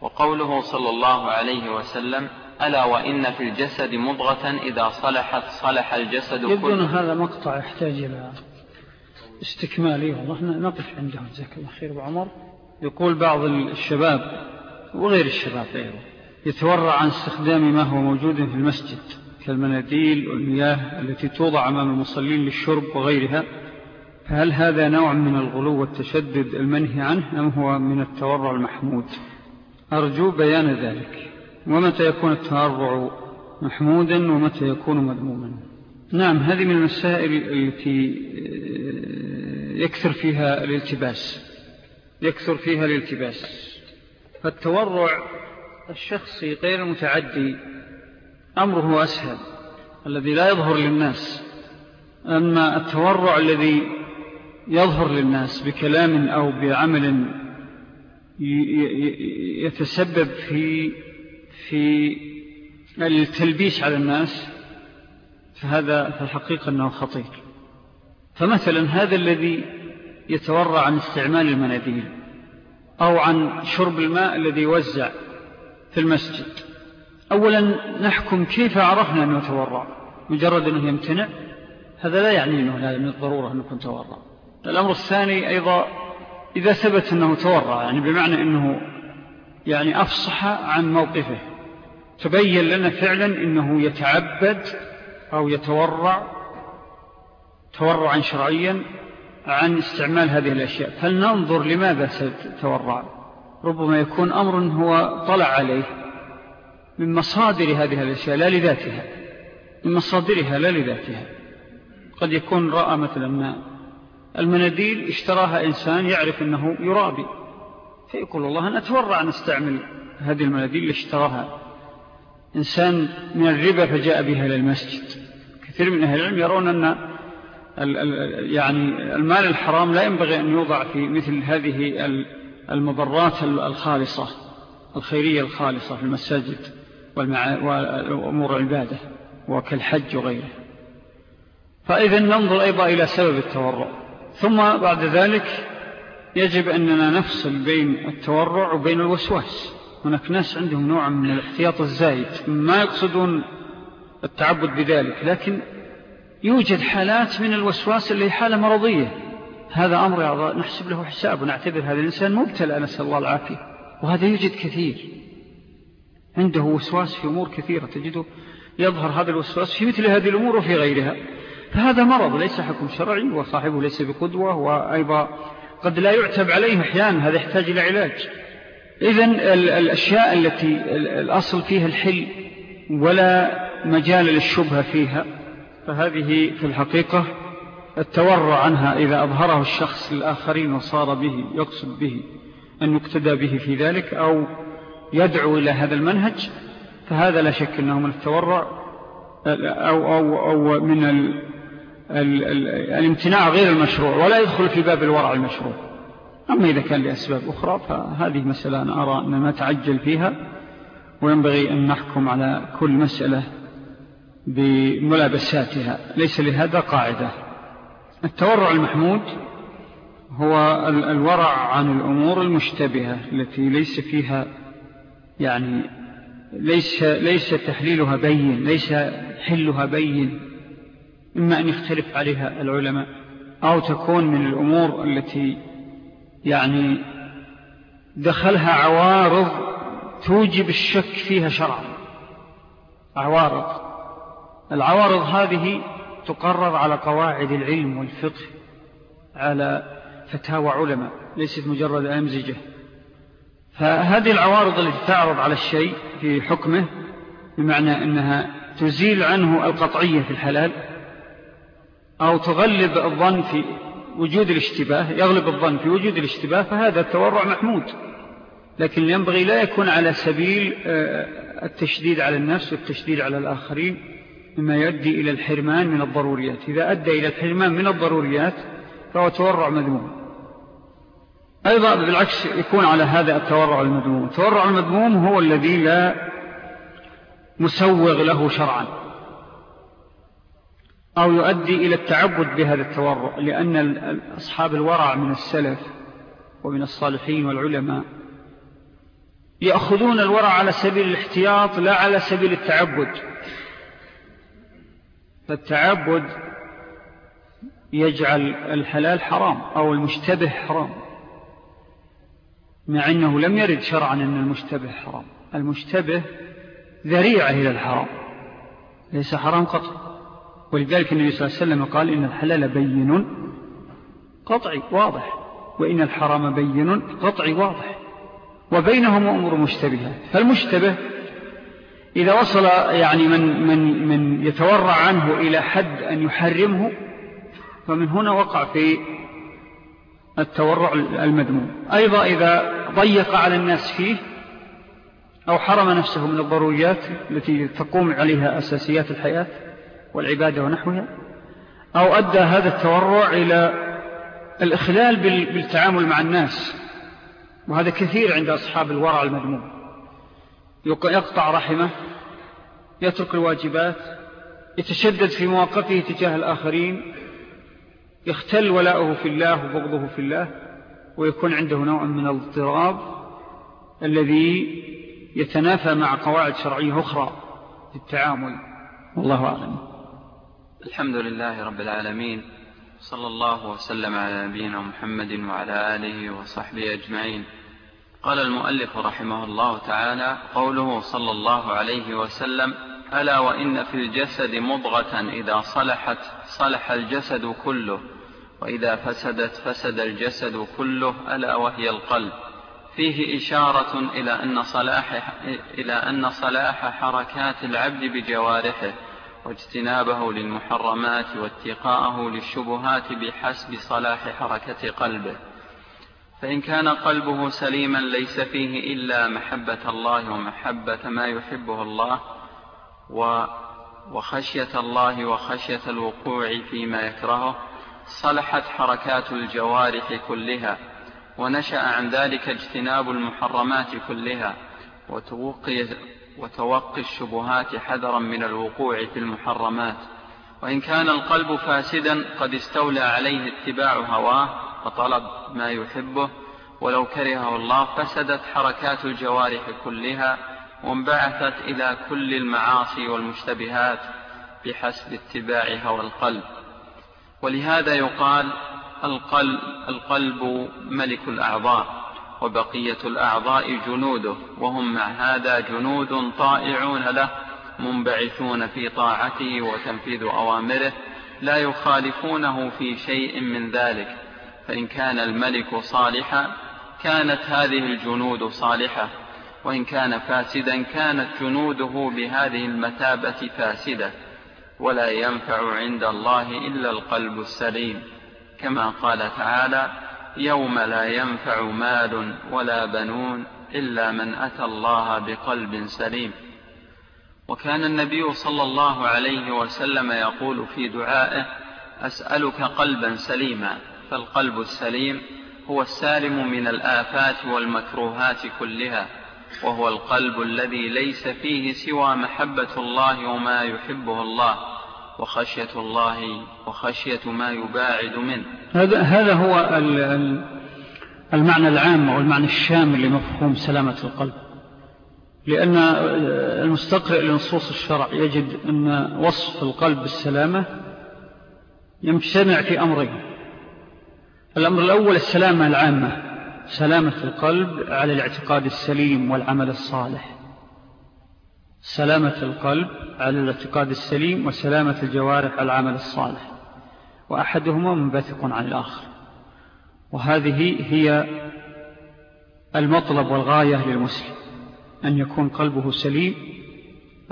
S2: وقوله صلى الله عليه وسلم ألا وإن في الجسد مضغة إذا صلحت صلح الجسد كله يبدو أن هذا
S1: مقطع يحتاج إلى استكمالي أيوة، والله نقف عنده جزاك الله خير عمر يقول بعض الشباب وغير الشباب أيضا يتورع عن استخدام ما هو موجود في المسجد كالمناديل والمياه التي توضع أمام المصلين للشرب وغيرها فهل هذا نوع من الغلو والتشدد المنهي عنه أم هو من التورع المحمود أرجو بيان ذلك ومتى يكون التهرع محمودا ومتى يكون مذموما نعم هذه من المسائل التي آه، يكثر فيها الالتباس يكثر فيها الالتباس فالتورع الشخصي غير المتعدي أمره أسهل الذي لا يظهر للناس أما التورع الذي يظهر للناس بكلام أو بعمل يتسبب في في التلبيس على الناس فهذا في الحقيقة أنه خطير فمثلا هذا الذي يتورع عن استعمال المناديل أو عن شرب الماء الذي يوزع في المسجد أولا نحكم كيف عرفنا أنه تورع مجرد أنه يمتنع هذا لا يعني أنه لا من الضرورة أنه يكون تورع الأمر الثاني أيضا إذا ثبت أنه تورع يعني بمعنى أنه يعني أفصح عن موقفه تبين لنا فعلا أنه يتعبد أو يتورع تورعا شرعيا عن استعمال هذه الأشياء فلننظر لماذا ستتورع ربما يكون أمر هو طلع عليه من مصادر هذه الأشياء لا لذاتها من مصادرها لا لذاتها قد يكون رأى مثلا ما المناديل اشتراها إنسان يعرف أنه يرابي فيقول الله أنا أتورع أن أستعمل هذه المناديل اللي اشتراها إنسان من الربا فجاء بها إلى المسجد كثير من أهل العلم يرون أن يعني المال الحرام لا ينبغي أن يوضع في مثل هذه المبرات الخالصة الخيرية الخالصة في المساجد وأمور عبادة وكالحج وغيره فإذا ننظر أيضا إلى سبب التورع ثم بعد ذلك يجب أننا نفصل بين التورع وبين الوسواس هناك ناس عندهم نوع من الاحتياط الزايد ما يقصدون التعبد بذلك لكن يوجد حالات من الوسواس اللي حالة مرضية هذا أمر نحسب له حساب ونعتبر هذا الإنسان مبتلى نسأل الله العافية وهذا يوجد كثير عنده وسواس في أمور كثيرة تجده يظهر هذا الوسواس في مثل هذه الأمور وفي غيرها فهذا مرض ليس حكم شرعي وصاحبه ليس بقدوة وأيضا قد لا يعتب عليه أحيانا هذا يحتاج إلى علاج إذن الأشياء التي الأصل فيها الحل ولا مجال للشبهة فيها فهذه في الحقيقة التورع عنها إذا أظهره الشخص للآخرين وصار به يقصد به أن يقتدى به في ذلك أو يدعو إلى هذا المنهج فهذا لا شك أنه من التورع أو, أو, أو من الامتناع غير المشروع ولا يدخل في باب الورع المشروع أما إذا كان لأسباب أخرى فهذه مسألة أنا أرى أن نتعجل فيها وينبغي أن نحكم على كل مسألة بملابساتها ليس لهذا قاعدة التورع المحمود هو الورع عن الأمور المشتبهة التي ليس فيها يعني ليس, ليس تحليلها بين ليس حلها بين إما أن يختلف عليها العلماء أو تكون من الأمور التي يعني دخلها عوارض توجب الشك فيها شرعا عوارض العوارض هذه تقرر على قواعد العلم والفقه على فتاوى علماء ليست مجرد أمزجة فهذه العوارض التي تعرض على الشيء في حكمه بمعنى أنها تزيل عنه القطعية في الحلال أو تغلب الظن في وجود الاشتباه يغلب الظن في وجود الاشتباه فهذا التورع محمود لكن ينبغي لا يكون على سبيل آه، التشديد على النفس والتشديد على الآخرين مما يؤدي إلى الحرمان من الضروريات إذا أدى إلى الحرمان من الضروريات فهو تورع مذموم أيضا بالعكس يكون على هذا التورع المذموم التورع المذموم هو الذي لا مسوغ له شرعا أو يؤدي إلى التعبد بهذا التورع لأن أصحاب الورع من السلف ومن الصالحين والعلماء يأخذون الورع على سبيل الاحتياط لا على سبيل التعبد فالتعبد يجعل الحلال حرام أو المشتبه حرام مع أنه لم يرد شرعا أن المشتبه حرام المشتبه ذريعة إلى الحرام ليس حرام قطر ولذلك النبي صلى الله عليه وسلم قال إن الحلال بين قطعي واضح وإن الحرام بين قطعي واضح وبينهم أمر مشتبهة فالمشتبه إذا وصل يعني من, من, من يتورع عنه إلى حد أن يحرمه فمن هنا وقع في التورع المدموم أيضا إذا ضيق على الناس فيه أو حرم نفسه من الضروريات التي تقوم عليها أساسيات الحياة والعبادة ونحوها أو أدى هذا التورع إلى الإخلال بالتعامل مع الناس وهذا كثير عند أصحاب الورع المذموم يقطع رحمه يترك الواجبات يتشدد في مواقفه تجاه الآخرين يختل ولاؤه في الله وبغضه في الله ويكون عنده نوع من الاضطراب الذي يتنافى مع قواعد شرعية أخرى في التعامل والله أعلم
S2: الحمد لله رب العالمين صلى الله وسلم على نبينا محمد وعلى آله وصحبه أجمعين قال المؤلف رحمه الله تعالى قوله صلى الله عليه وسلم ألا وإن في الجسد مضغة إذا صلحت صلح الجسد كله وإذا فسدت فسد الجسد كله ألا وهي القلب فيه إشارة إلى أن صلاح, إلى أن صلاح حركات العبد بجوارحه واجتنابه للمحرمات واتقاءه للشبهات بحسب صلاح حركة قلبه فإن كان قلبه سليما ليس فيه إلا محبة الله ومحبة ما يحبه الله وخشية الله وخشية الوقوع فيما يكرهه صلحت حركات الجوارح كلها ونشأ عن ذلك اجتناب المحرمات كلها وتوقي وتوقي الشبهات حذرا من الوقوع في المحرمات وإن كان القلب فاسدا قد استولى عليه اتباع هواه وطلب ما يحبه ولو كرهه الله فسدت حركات الجوارح كلها وانبعثت إلى كل المعاصي والمشتبهات بحسب اتباع هوى القلب ولهذا يقال القلب, القلب ملك الأعضاء وبقية الأعضاء جنوده وهم مع هذا جنود طائعون له منبعثون في طاعته وتنفيذ أوامره لا يخالفونه في شيء من ذلك فإن كان الملك صالحا كانت هذه الجنود صالحة وإن كان فاسدا كانت جنوده بهذه المثابة فاسدة ولا ينفع عند الله إلا القلب السليم كما قال تعالى يوم لا ينفع مال ولا بنون إلا من أتى الله بقلب سليم وكان النبي صلى الله عليه وسلم يقول في دعائه أسألك قلبا سليما فالقلب السليم هو السالم من الآفات والمكروهات كلها وهو القلب الذي ليس فيه سوى محبة الله وما يحبه الله وخشية الله وخشية ما يباعد منه
S1: هذا, هذا هو المعنى العام أو المعنى الشامل لمفهوم سلامة القلب لأن المستقرئ لنصوص الشرع يجد أن وصف القلب بالسلامة يمتنع في أمرين الأمر الأول السلامة العامة سلامة القلب على الاعتقاد السليم والعمل الصالح سلامة القلب على الاعتقاد السليم وسلامة الجوارح على العمل الصالح وأحدهما منبثق عن الآخر وهذه هي المطلب والغاية للمسلم أن يكون قلبه سليم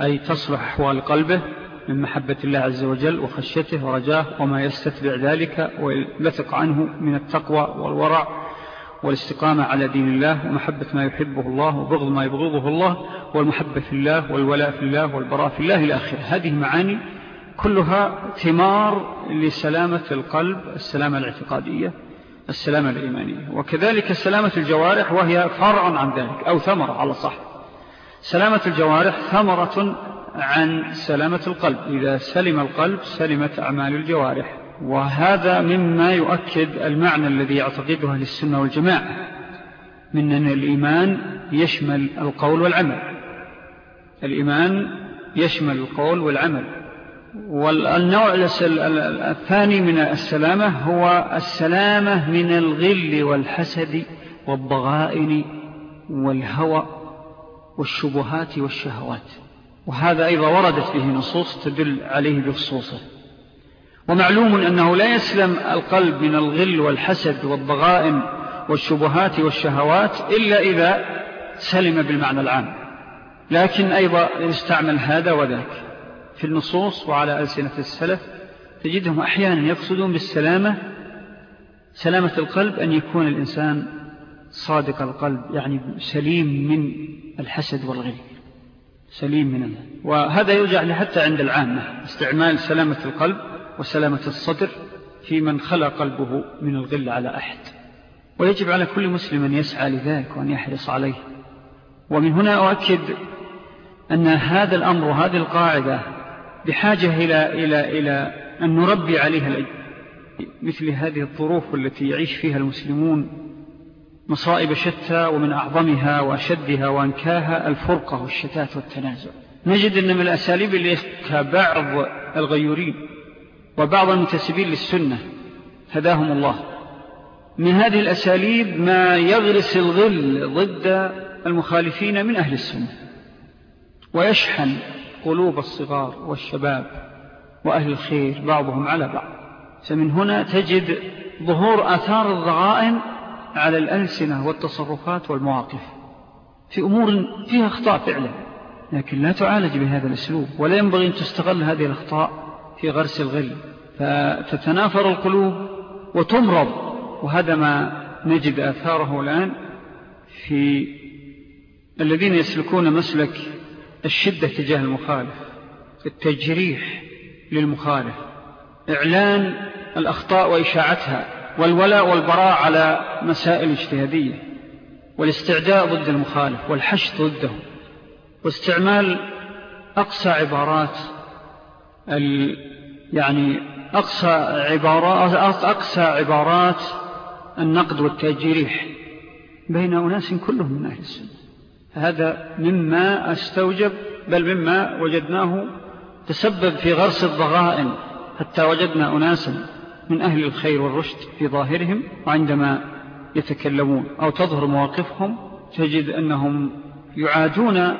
S1: أي تصلح أحوال قلبه من محبة الله عز وجل وخشيته ورجاه وما يستتبع ذلك ويلثق عنه من التقوى والورع والاستقامة على دين الله ومحبة ما يحبه الله وبغض ما يبغضه الله والمحبة في الله والولاء في الله والبراء في الله الآخر هذه معاني كلها ثمار لسلامة القلب السلامة الاعتقادية السلامة الإيمانية وكذلك سلامة الجوارح وهي فرع عن ذلك أو ثمرة على صح سلامة الجوارح ثمرة عن سلامة القلب إذا سلم القلب سلمت أعمال الجوارح وهذا مما يؤكد المعنى الذي يعتقده أهل السنة والجماعة من أن الإيمان يشمل القول والعمل الإيمان يشمل القول والعمل والنوع الثاني من السلامة هو السلامة من الغل والحسد والضغائن والهوى والشبهات والشهوات وهذا أيضا وردت به نصوص تدل عليه بخصوصه ومعلوم أنه لا يسلم القلب من الغل والحسد والضغائم والشبهات والشهوات إلا إذا سلم بالمعنى العام لكن أيضا يستعمل هذا وذاك في النصوص وعلى ألسنة السلف تجدهم أحيانا يقصدون بالسلامة سلامة القلب أن يكون الإنسان صادق القلب يعني سليم من الحسد والغل سليم من الله وهذا يرجع حتى عند العامة استعمال سلامة القلب وسلامة الصدر في من خلى قلبه من الغل على أحد ويجب على كل مسلم أن يسعى لذلك وأن يحرص عليه ومن هنا أؤكد أن هذا الأمر وهذه القاعدة بحاجة إلى, إلى, إلى أن نربي عليها مثل هذه الظروف التي يعيش فيها المسلمون مصائب شتى ومن أعظمها وأشدها وأنكاها الفرقة والشتات والتنازع نجد أن من الأساليب اللي يسكى بعض الغيورين وبعض المنتسبين للسنة هداهم الله من هذه الأساليب ما يغرس الغل ضد المخالفين من أهل السنة ويشحن قلوب الصغار والشباب وأهل الخير بعضهم على بعض فمن هنا تجد ظهور أثار الضغائن على الألسنة والتصرفات والمواقف في أمور فيها أخطاء فعلا لكن لا تعالج بهذا الأسلوب ولا ينبغي أن تستغل هذه الأخطاء في غرس الغل فتتنافر القلوب وتمرض وهذا ما نجد أثاره الآن في الذين يسلكون مسلك الشدة تجاه المخالف التجريح للمخالف إعلان الأخطاء وإشاعتها والولاء والبراء على مسائل اجتهادية والاستعداء ضد المخالف والحشد ضده واستعمال أقصى عبارات يعني أقصى, عبارات أقصى عبارات النقد والتجريح بين أناس كلهم من أهل السنة هذا مما استوجب بل مما وجدناه تسبب في غرس الضغائن حتى وجدنا أناسا من أهل الخير والرشد في ظاهرهم وعندما يتكلمون أو تظهر مواقفهم تجد أنهم يعادون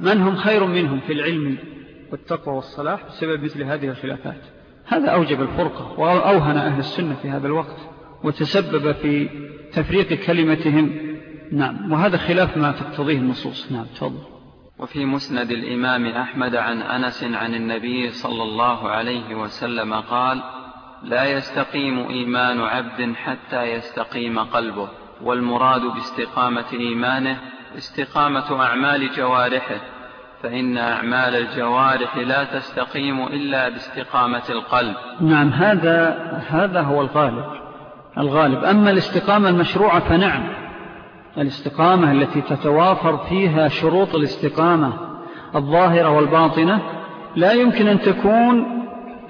S1: من هم خير منهم في العلم والتقوى والصلاح بسبب مثل هذه الخلافات هذا أوجب الفرقة وأوهن أهل السنة في هذا الوقت وتسبب في تفريق كلمتهم نعم وهذا خلاف ما تقتضيه النصوص نعم تفضل
S2: وفي مسند الإمام أحمد عن أنس عن النبي صلى الله عليه وسلم قال لا يستقيم إيمان عبد حتى يستقيم قلبه والمراد باستقامة إيمانه استقامة أعمال جوارحه فإن أعمال الجوارح لا تستقيم إلا باستقامة القلب
S1: نعم هذا, هذا هو الغالب الغالب أما الاستقامة المشروعة فنعم الاستقامة التي تتوافر فيها شروط الاستقامة الظاهرة والباطنة لا يمكن أن تكون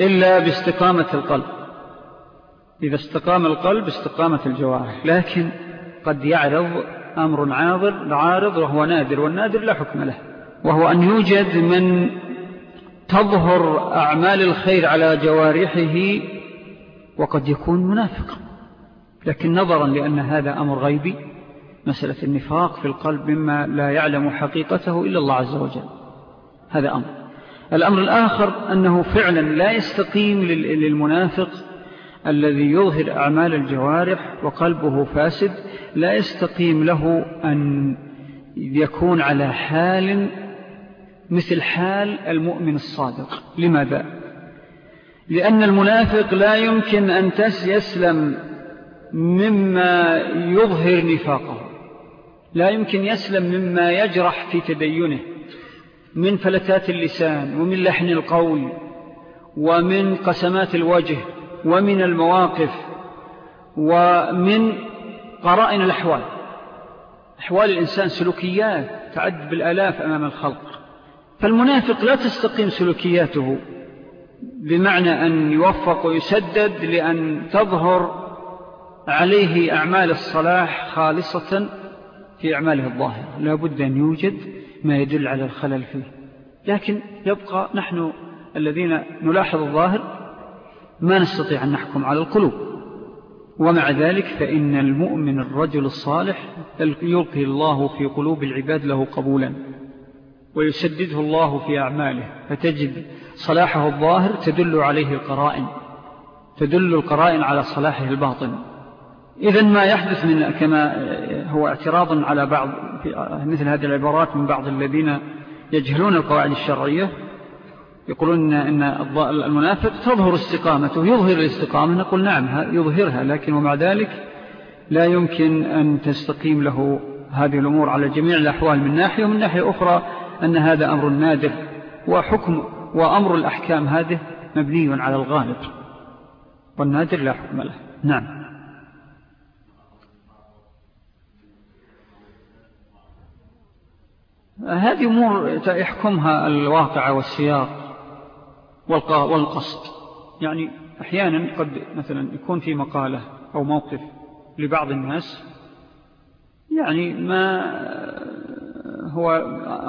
S1: إلا باستقامة القلب إذا استقام القلب استقامة الجوارح لكن قد يعرض أمر عاضر عارض وهو نادر والنادر لا حكم له وهو أن يوجد من تظهر أعمال الخير على جوارحه وقد يكون منافقا لكن نظرا لأن هذا أمر غيبي مسألة النفاق في القلب مما لا يعلم حقيقته إلا الله عز وجل هذا أمر الأمر الآخر أنه فعلا لا يستقيم للمنافق الذي يظهر أعمال الجوارح وقلبه فاسد لا يستقيم له أن يكون على حال مثل حال المؤمن الصادق لماذا؟ لأن المنافق لا يمكن أن يسلم مما يظهر نفاقه لا يمكن يسلم مما يجرح في تدينه من فلتات اللسان ومن لحن القول ومن قسمات الوجه ومن المواقف ومن قرائن الأحوال أحوال الإنسان سلوكيات تعد بالآلاف أمام الخلق فالمنافق لا تستقيم سلوكياته بمعنى أن يوفق ويسدد لأن تظهر عليه أعمال الصلاح خالصة في أعماله الظاهرة لابد أن يوجد ما يدل على الخلل فيه لكن يبقى نحن الذين نلاحظ الظاهر ما نستطيع أن نحكم على القلوب ومع ذلك فإن المؤمن الرجل الصالح يلقي الله في قلوب العباد له قبولا ويسدده الله في أعماله فتجد صلاحه الظاهر تدل عليه القرائن تدل القرائن على صلاحه الباطن إذا ما يحدث من كما هو اعتراض على بعض مثل هذه العبارات من بعض الذين يجهلون القواعد الشرعية يقولون أن المنافق تظهر استقامته يظهر الاستقامة نقول نعم يظهرها لكن ومع ذلك لا يمكن أن تستقيم له هذه الأمور على جميع الأحوال من ناحية ومن ناحية أخرى أن هذا أمر نادر وحكم وأمر الأحكام هذه مبني على الغالب والنادر لا حكم له نعم
S2: هذه أمور يحكمها الواقع والسياق
S1: والقصد يعني أحيانا قد مثلا يكون في مقالة أو موقف لبعض الناس يعني ما هو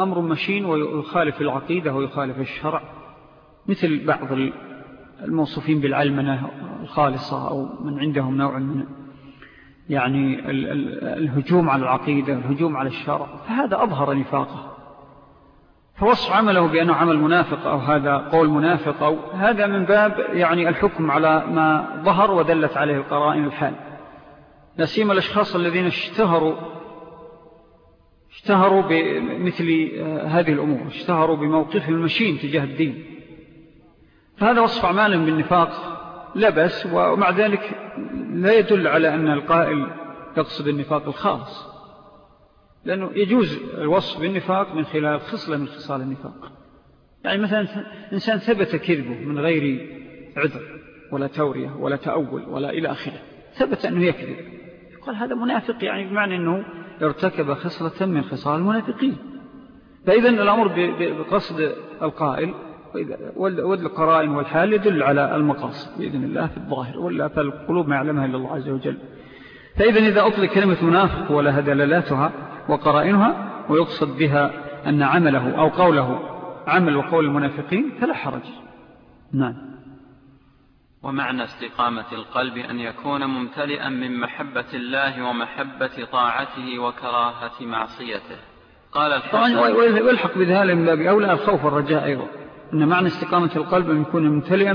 S1: أمر مشين ويخالف العقيدة ويخالف الشرع مثل بعض الموصوفين بالعلمنة الخالصة أو من عندهم نوع من يعني الهجوم على العقيدة الهجوم على الشرع فهذا أظهر نفاقه فوصف عمله بأنه عمل منافق أو هذا قول منافق أو هذا من باب يعني الحكم على ما ظهر ودلت عليه القرائن الحال نسيم الأشخاص الذين اشتهروا اشتهروا بمثل آه، هذه الأمور اشتهروا بموقف المشين تجاه الدين فهذا وصف أعمالهم بالنفاق لبس ومع ذلك لا يدل على أن القائل يقصد النفاق الخالص لأنه يجوز الوصف بالنفاق من خلال خصلة من خصال النفاق يعني مثلا إنسان ثبت كذبه من غير عذر ولا تورية ولا تأول ولا إلى آخره ثبت أنه يكذب يقول هذا منافق يعني بمعنى أنه ارتكب خصلة من خصال المنافقين فإذا الأمر بقصد القائل والقرائن والحال يدل على المقاصد بإذن الله في الظاهر ولا فالقلوب ما يعلمها إلا الله عز وجل فإذا إذا أطلق كلمة منافق ولها دلالاتها وقرائنها ويقصد بها أن عمله أو قوله عمل وقول المنافقين فلا حرج نعم
S2: ومعنى استقامة القلب أن يكون ممتلئا من محبة الله ومحبة طاعته وكراهة معصيته قال الحسن ويلحق
S1: بذلك من باب أولى الخوف والرجاء أيضا أن معنى استقامة القلب أن يكون ممتلئا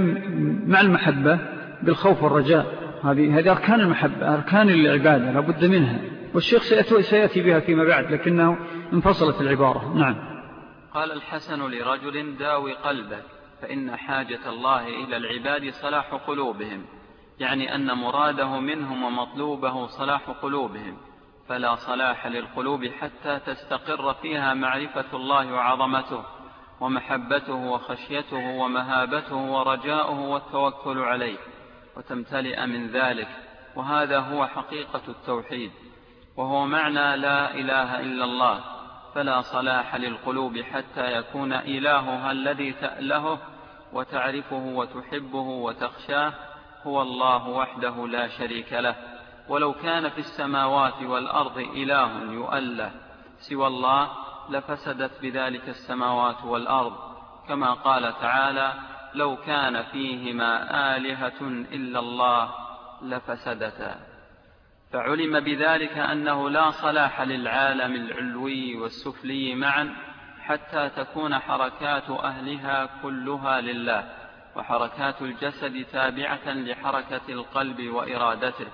S1: مع المحبة بالخوف والرجاء هذه هذه أركان المحبة أركان العبادة لابد منها والشيخ سيأتي بها فيما بعد لكنه انفصلت العبارة نعم
S2: قال الحسن لرجل داوي قلبك فإن حاجة الله إلى العباد صلاح قلوبهم يعني أن مراده منهم ومطلوبه صلاح قلوبهم فلا صلاح للقلوب حتى تستقر فيها معرفة الله وعظمته ومحبته وخشيته ومهابته ورجاؤه والتوكل عليه وتمتلئ من ذلك وهذا هو حقيقة التوحيد وهو معنى لا إله إلا الله فلا صلاح للقلوب حتى يكون إلهها الذي تألهه وتعرفه وتحبه وتخشاه هو الله وحده لا شريك له ولو كان في السماوات والأرض إله يؤله سوى الله لفسدت بذلك السماوات والأرض كما قال تعالى لو كان فيهما آلهة إلا الله لفسدتا فعلم بذلك أنه لا صلاح للعالم العلوي والسفلي معا حتى تكون حركات أهلها كلها لله وحركات الجسد تابعة لحركة القلب وإرادته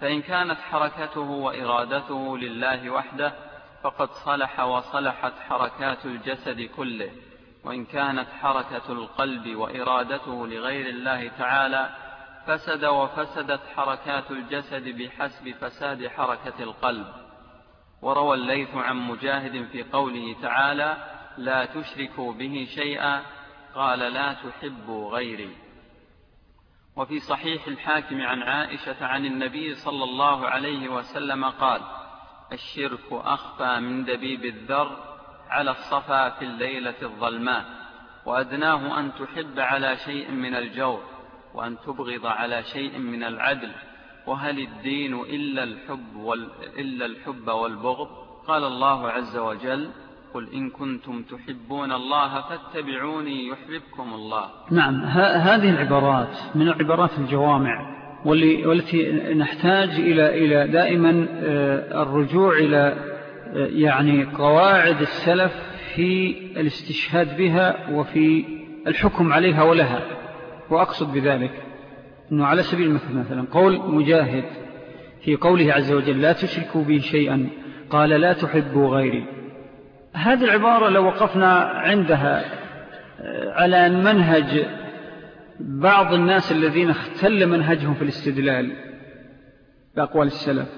S2: فإن كانت حركته وإرادته لله وحده فقد صلح وصلحت حركات الجسد كله وإن كانت حركة القلب وإرادته لغير الله تعالى فسد وفسدت حركات الجسد بحسب فساد حركة القلب وروى الليث عن مجاهد في قوله تعالى لا تشركوا به شيئا قال لا تحبوا غيري وفي صحيح الحاكم عن عائشة عن النبي صلى الله عليه وسلم قال الشرك أخفى من دبيب الذر على الصفا في الليلة الظلماء وأدناه أن تحب على شيء من الجور وأن تبغض على شيء من العدل وهل الدين إلا الحب, وال... إلا الحب والبغض قال الله عز وجل قل إن كنتم تحبون الله فاتبعوني يحببكم الله
S1: نعم هذه العبارات من عبارات الجوامع والتي نحتاج إلى, إلى دائما آه، الرجوع إلى آه، يعني قواعد السلف في الاستشهاد بها وفي الحكم عليها ولها وأقصد بذلك أنه على سبيل المثل مثلا قول مجاهد في قوله عز وجل لا تشركوا به شيئا قال لا تحبوا غيري هذه العبارة لو وقفنا عندها آه، على منهج بعض الناس الذين اختل منهجهم في الاستدلال بأقوال السلف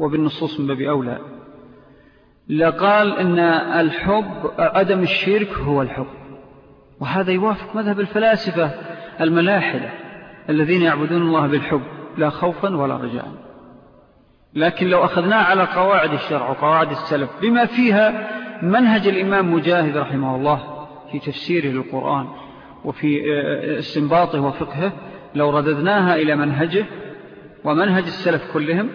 S1: وبالنصوص من باب أولى لقال أن الحب عدم الشرك هو الحب وهذا يوافق مذهب الفلاسفة الملاحدة الذين يعبدون الله بالحب لا خوفا ولا رجاء لكن لو أخذناه على قواعد الشرع وقواعد السلف بما فيها منهج الإمام مجاهد رحمه الله في تفسيره للقرآن وفي آه، آه، استنباطه وفقهه لو رددناها إلى منهجه ومنهج السلف كلهم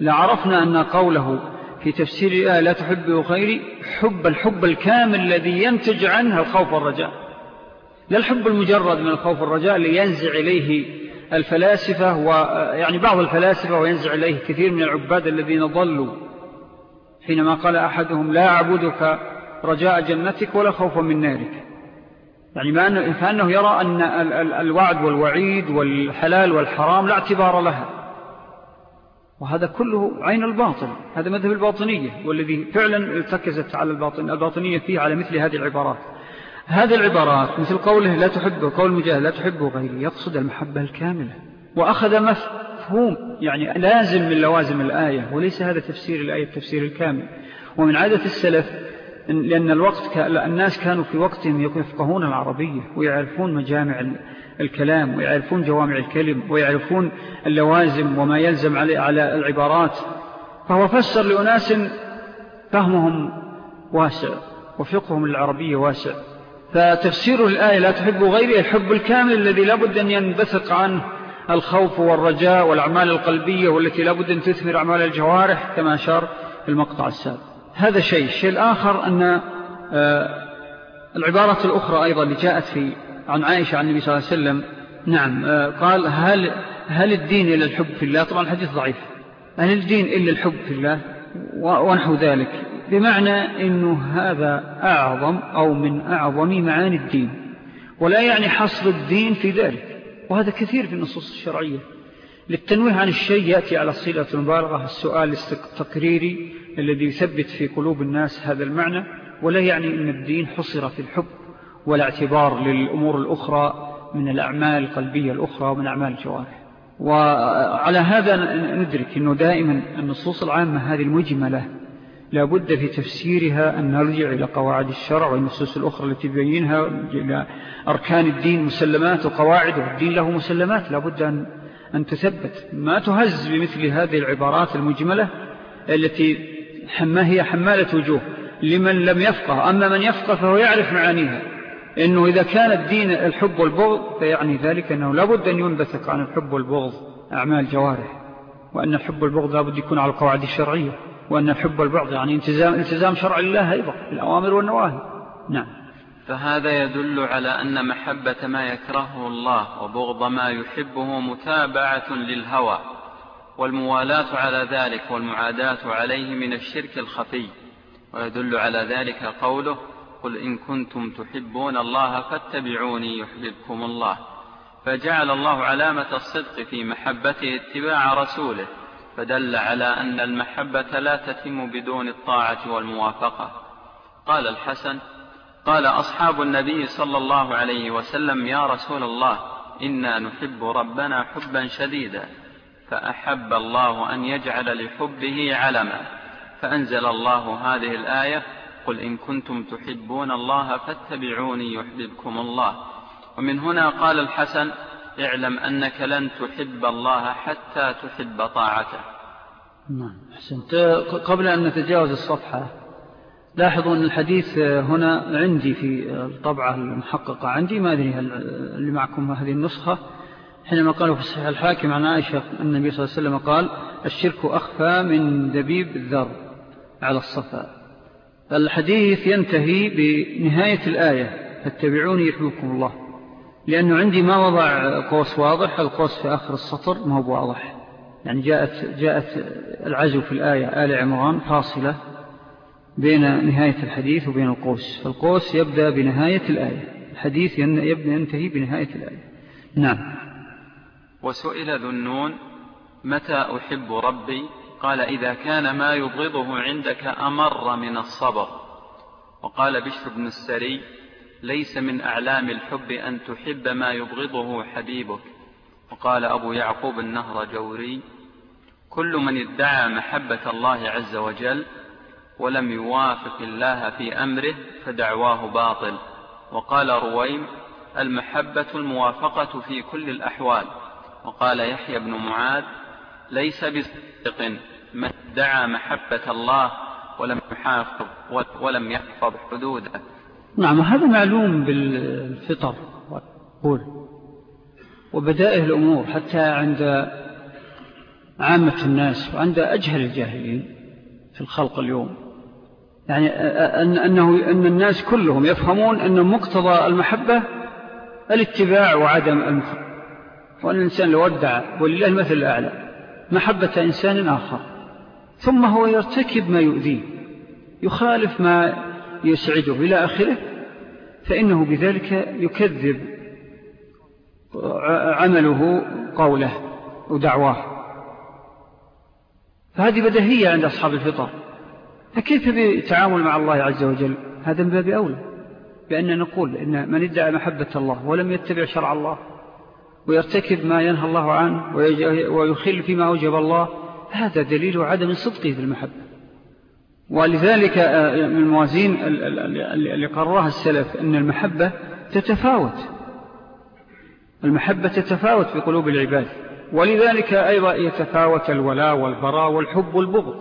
S1: لعرفنا أن قوله في تفسير الآية لا تحبه خيري حب الحب الكامل الذي ينتج عنها الخوف والرجاء لا الحب المجرد من الخوف والرجاء لينزع إليه الفلاسفة ويعني بعض الفلاسفة وينزع إليه كثير من العباد الذين ضلوا حينما قال أحدهم لا أعبدك رجاء جنتك ولا خوفا من نارك يعني ما أنه فأنه يرى أن الوعد والوعيد والحلال والحرام لا اعتبار لها وهذا كله عين الباطل هذا مذهب الباطنية والذي فعلا ارتكزت على الباطن الباطنية فيه على مثل هذه العبارات هذه العبارات مثل قوله لا تحبه قول مجاهد لا تحبه غيري يقصد المحبة الكاملة وأخذ مفهوم يعني لازم من لوازم الآية وليس هذا تفسير الآية التفسير الكامل ومن عادة السلف لأن الوقت الناس كانوا في وقتهم يفقهون العربية ويعرفون مجامع الكلام ويعرفون جوامع الكلم ويعرفون اللوازم وما يلزم على العبارات فهو فسر لأناس فهمهم واسع وفقهم العربية واسع فتفسير الآية لا تحب غيري الحب الكامل الذي لابد أن ينبثق عنه الخوف والرجاء والأعمال القلبية والتي لابد أن تثمر أعمال الجوارح كما أشار في المقطع السابق هذا شيء الشيء الآخر أن آه، العبارة الأخرى أيضا اللي جاءت في عن عائشة عن النبي صلى الله عليه وسلم نعم آه، قال هل, هل الدين إلا الحب في الله طبعا الحديث ضعيف هل الدين إلا الحب في الله ونحو ذلك بمعنى أنه هذا أعظم أو من أعظم معاني الدين ولا يعني حصر الدين في ذلك وهذا كثير في النصوص الشرعية للتنويه عن الشيء يأتي على صلة المبالغة السؤال التقريري الذي يثبت في قلوب الناس هذا المعنى ولا يعني أن الدين حصر في الحب ولا اعتبار للأمور الأخرى من الأعمال القلبية الأخرى ومن أعمال الجوارح وعلى هذا ندرك أنه دائما النصوص العامة هذه المجملة لابد في تفسيرها أن نرجع إلى قواعد الشرع والنصوص الأخرى التي تبينها إلى أركان الدين مسلمات وقواعد الدين له مسلمات لابد أن, أن تثبت ما تهز بمثل هذه العبارات المجملة التي حما هي حمالة وجوه لمن لم يفقه أما من يفقه فهو يعرف معانيها إنه إذا كان الدين الحب والبغض فيعني ذلك أنه لابد أن ينبثق عن الحب والبغض أعمال جوارح وأن الحب والبغض لابد يكون على القواعد الشرعية وأن حب البعض يعني التزام, التزام شرع الله أيضا الأوامر والنواهي
S2: نعم فهذا يدل على أن محبة ما يكرهه الله وبغض ما يحبه متابعة للهوى والموالاة على ذلك والمعاداة عليه من الشرك الخفي ويدل على ذلك قوله قل إن كنتم تحبون الله فاتبعوني يحببكم الله فجعل الله علامة الصدق في محبته اتباع رسوله فدل على أن المحبة لا تتم بدون الطاعة والموافقة قال الحسن قال أصحاب النبي صلى الله عليه وسلم يا رسول الله إنا نحب ربنا حبا شديدا فأحب الله أن يجعل لحبه علما فأنزل الله هذه الآية قل إن كنتم تحبون الله فاتبعوني يحببكم الله ومن هنا قال الحسن اعلم أنك لن تحب الله حتى تحب طاعته
S1: نعم حسنت قبل أن نتجاوز الصفحة لاحظوا أن الحديث هنا عندي في الطبعة المحققة عندي ما أدري اللي معكم هذه النسخة حينما قالوا في الصحيح الحاكم عن عائشة النبي صلى الله عليه وسلم قال الشرك أخفى من دبيب الذر على الصفاء الحديث ينتهي بنهاية الآية فاتبعوني يحبكم الله لأنه عندي ما وضع قوس واضح القوس في آخر السطر ما هو بواضح يعني جاءت, جاءت العزو في الآية آل عمران فاصلة بين نهاية الحديث وبين القوس فالقوس يبدأ بنهاية الآية الحديث يبدأ ينتهي بنهاية الآية نعم
S2: وسئل ذو النون متى أحب ربي قال إذا كان ما يبغضه عندك أمر من الصبر وقال بشر بن السري ليس من أعلام الحب أن تحب ما يبغضه حبيبك وقال أبو يعقوب النهر جوري كل من ادعى محبة الله عز وجل ولم يوافق الله في أمره فدعواه باطل وقال رويم المحبة الموافقة في كل الأحوال وقال يحيى بن معاذ ليس بصدق من ادعى محبة الله ولم يحافظ ولم يحفظ حدوده
S1: نعم هذا معلوم بالفطر والقول وبدائه الأمور حتى عند عامة الناس وعند أجهل الجاهلين في الخلق اليوم يعني أن, أنه أن الناس كلهم يفهمون أن مقتضى المحبة الاتباع وعدم المحبة وأن الإنسان لو ادعى ولله المثل الأعلى محبة إنسان آخر ثم هو يرتكب ما يؤذيه يخالف ما يسعده إلى آخره فإنه بذلك يكذب عمله قوله ودعواه فهذه بدهية عند أصحاب الفطر فكيف بالتعامل مع الله عز وجل هذا من باب أولى بأن نقول إن من ادعى محبة الله ولم يتبع شرع الله ويرتكب ما ينهى الله عنه ويخل فيما أوجب الله هذا دليل عدم صدقه في المحبة ولذلك آه، من الموازين اللي قررها السلف أن المحبة تتفاوت المحبة تتفاوت في قلوب العباد ولذلك أيضا يتفاوت الولاء والبراء والحب والبغض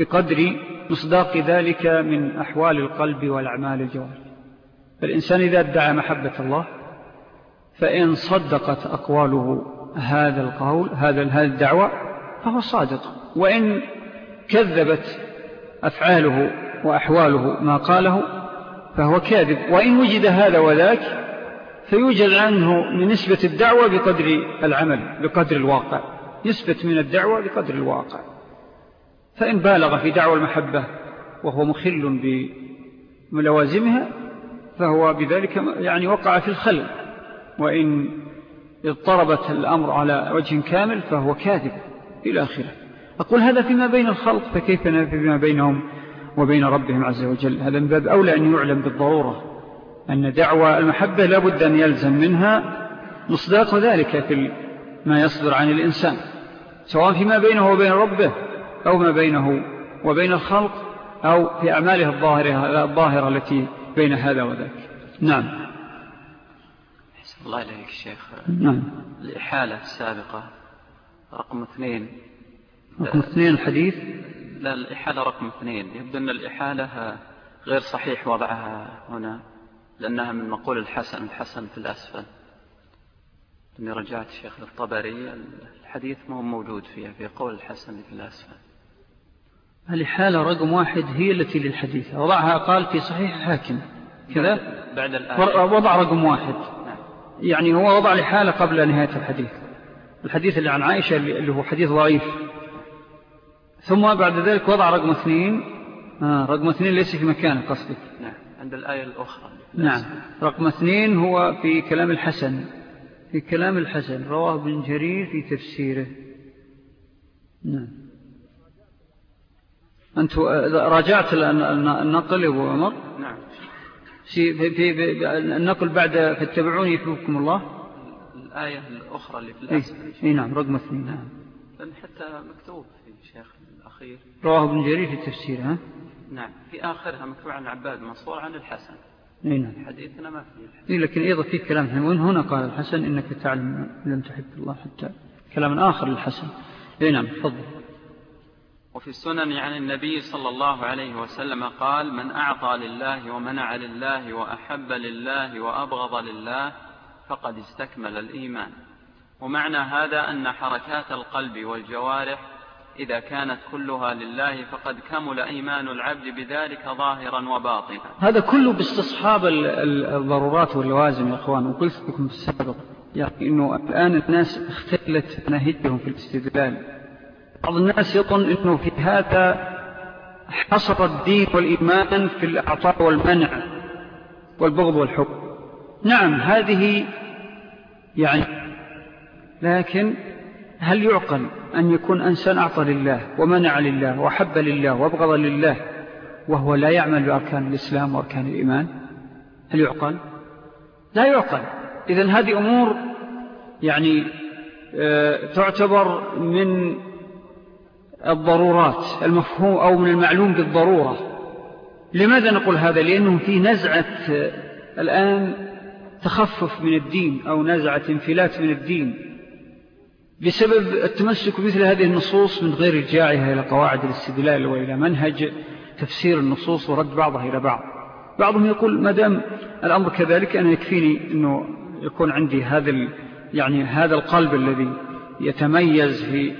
S1: بقدر مصداق ذلك من أحوال القلب والأعمال الجوال فالإنسان إذا ادعى محبة الله فإن صدقت أقواله هذا القول هذا الدعوة فهو صادق وإن كذبت أفعاله وأحواله ما قاله فهو كاذب وإن وجد هذا وذاك فيوجد عنه من نسبة الدعوة بقدر العمل بقدر الواقع نسبة من الدعوة بقدر الواقع فإن بالغ في دعوة المحبة وهو مخل بملوازمها فهو بذلك يعني وقع في الخل وإن اضطربت الأمر على وجه كامل فهو كاذب إلى آخره أقول هذا فيما بين الخلق فكيف فيما بينهم وبين ربهم عز وجل هذا من باب أولى أن يعلم بالضرورة أن دعوة المحبة لابد أن يلزم منها مصداق ذلك في ما يصدر عن الإنسان سواء فيما بينه وبين ربه أو ما بينه وبين الخلق أو في أعماله الظاهرة, الظاهرة التي بين هذا وذاك نعم
S2: الله إليك شيخ نعم الإحالة السابقة رقم اثنين
S1: رقم اثنين الحديث
S2: لا الإحالة رقم اثنين يبدو أن الإحالة غير صحيح وضعها هنا لأنها من مقول الحسن الحسن في الأسفل أني رجعت الشيخ للطبري الحديث ما هو موجود فيها في قول الحسن في الأسفل
S1: الإحالة رقم واحد هي التي للحديث وضعها قال في صحيح الحاكم كذا
S2: بعد وضع رقم واحد نعم.
S1: يعني هو وضع الإحالة قبل نهاية الحديث الحديث اللي عن عائشة اللي هو حديث ضعيف ثم بعد ذلك وضع رقم اثنين آه، رقم اثنين ليس في مكانه قصدك
S2: نعم عند الآية الأخرى
S1: نعم رقم اثنين هو في كلام الحسن في كلام الحسن رواه ابن جرير في تفسيره نعم أنت راجعت النقل يا أبو عمر نعم في في النقل بعد فاتبعوني يحببكم الله
S2: الآية الأخرى اللي في إيه. الأسفل إيه، نعم رقم اثنين نعم حتى مكتوب الأخير رواه ابن جرير في ها؟ نعم في آخرها مكتوب عن العباد منصور عن الحسن نعم حديثنا ما فيه الحسن. إيه، لكن أيضا في
S1: كلام وإن هنا قال الحسن إنك تعلم لم تحب الله حتى كلام آخر للحسن نعم تفضل
S2: وفي السنن عن النبي صلى الله عليه وسلم قال من أعطى لله ومنع لله وأحب لله وأبغض لله فقد استكمل الإيمان ومعنى هذا أن حركات القلب والجوارح إذا كانت كلها لله فقد كمل إيمان العبد بذلك ظاهرا وباطنا
S1: هذا كله باستصحاب الضرورات واللوازم يا أخوان وقلت لكم في السابق يعني أنه الآن الناس اختلت مناهجهم في الاستدلال بعض الناس يظن أنه في هذا حصر الدين والإيمان في الأعطاء والمنع والبغض والحب نعم هذه يعني لكن هل يعقل أن يكون أنسان أعطى لله ومنع لله وحب لله وابغض لله وهو لا يعمل بأركان الإسلام وأركان الإيمان هل يعقل؟ لا يعقل إذن هذه أمور يعني آه، تعتبر من الضرورات المفهوم أو من المعلوم بالضرورة لماذا نقول هذا؟ لأنه في نزعة آه، الآن تخفف من الدين أو نزعة انفلات من الدين بسبب التمسك مثل هذه النصوص من غير رجاعها إلى قواعد الاستدلال وإلى منهج تفسير النصوص ورد بعضها إلى بعض بعضهم يقول مدام الأمر كذلك أنا يكفيني أنه يكون عندي هذا يعني هذا القلب الذي يتميز في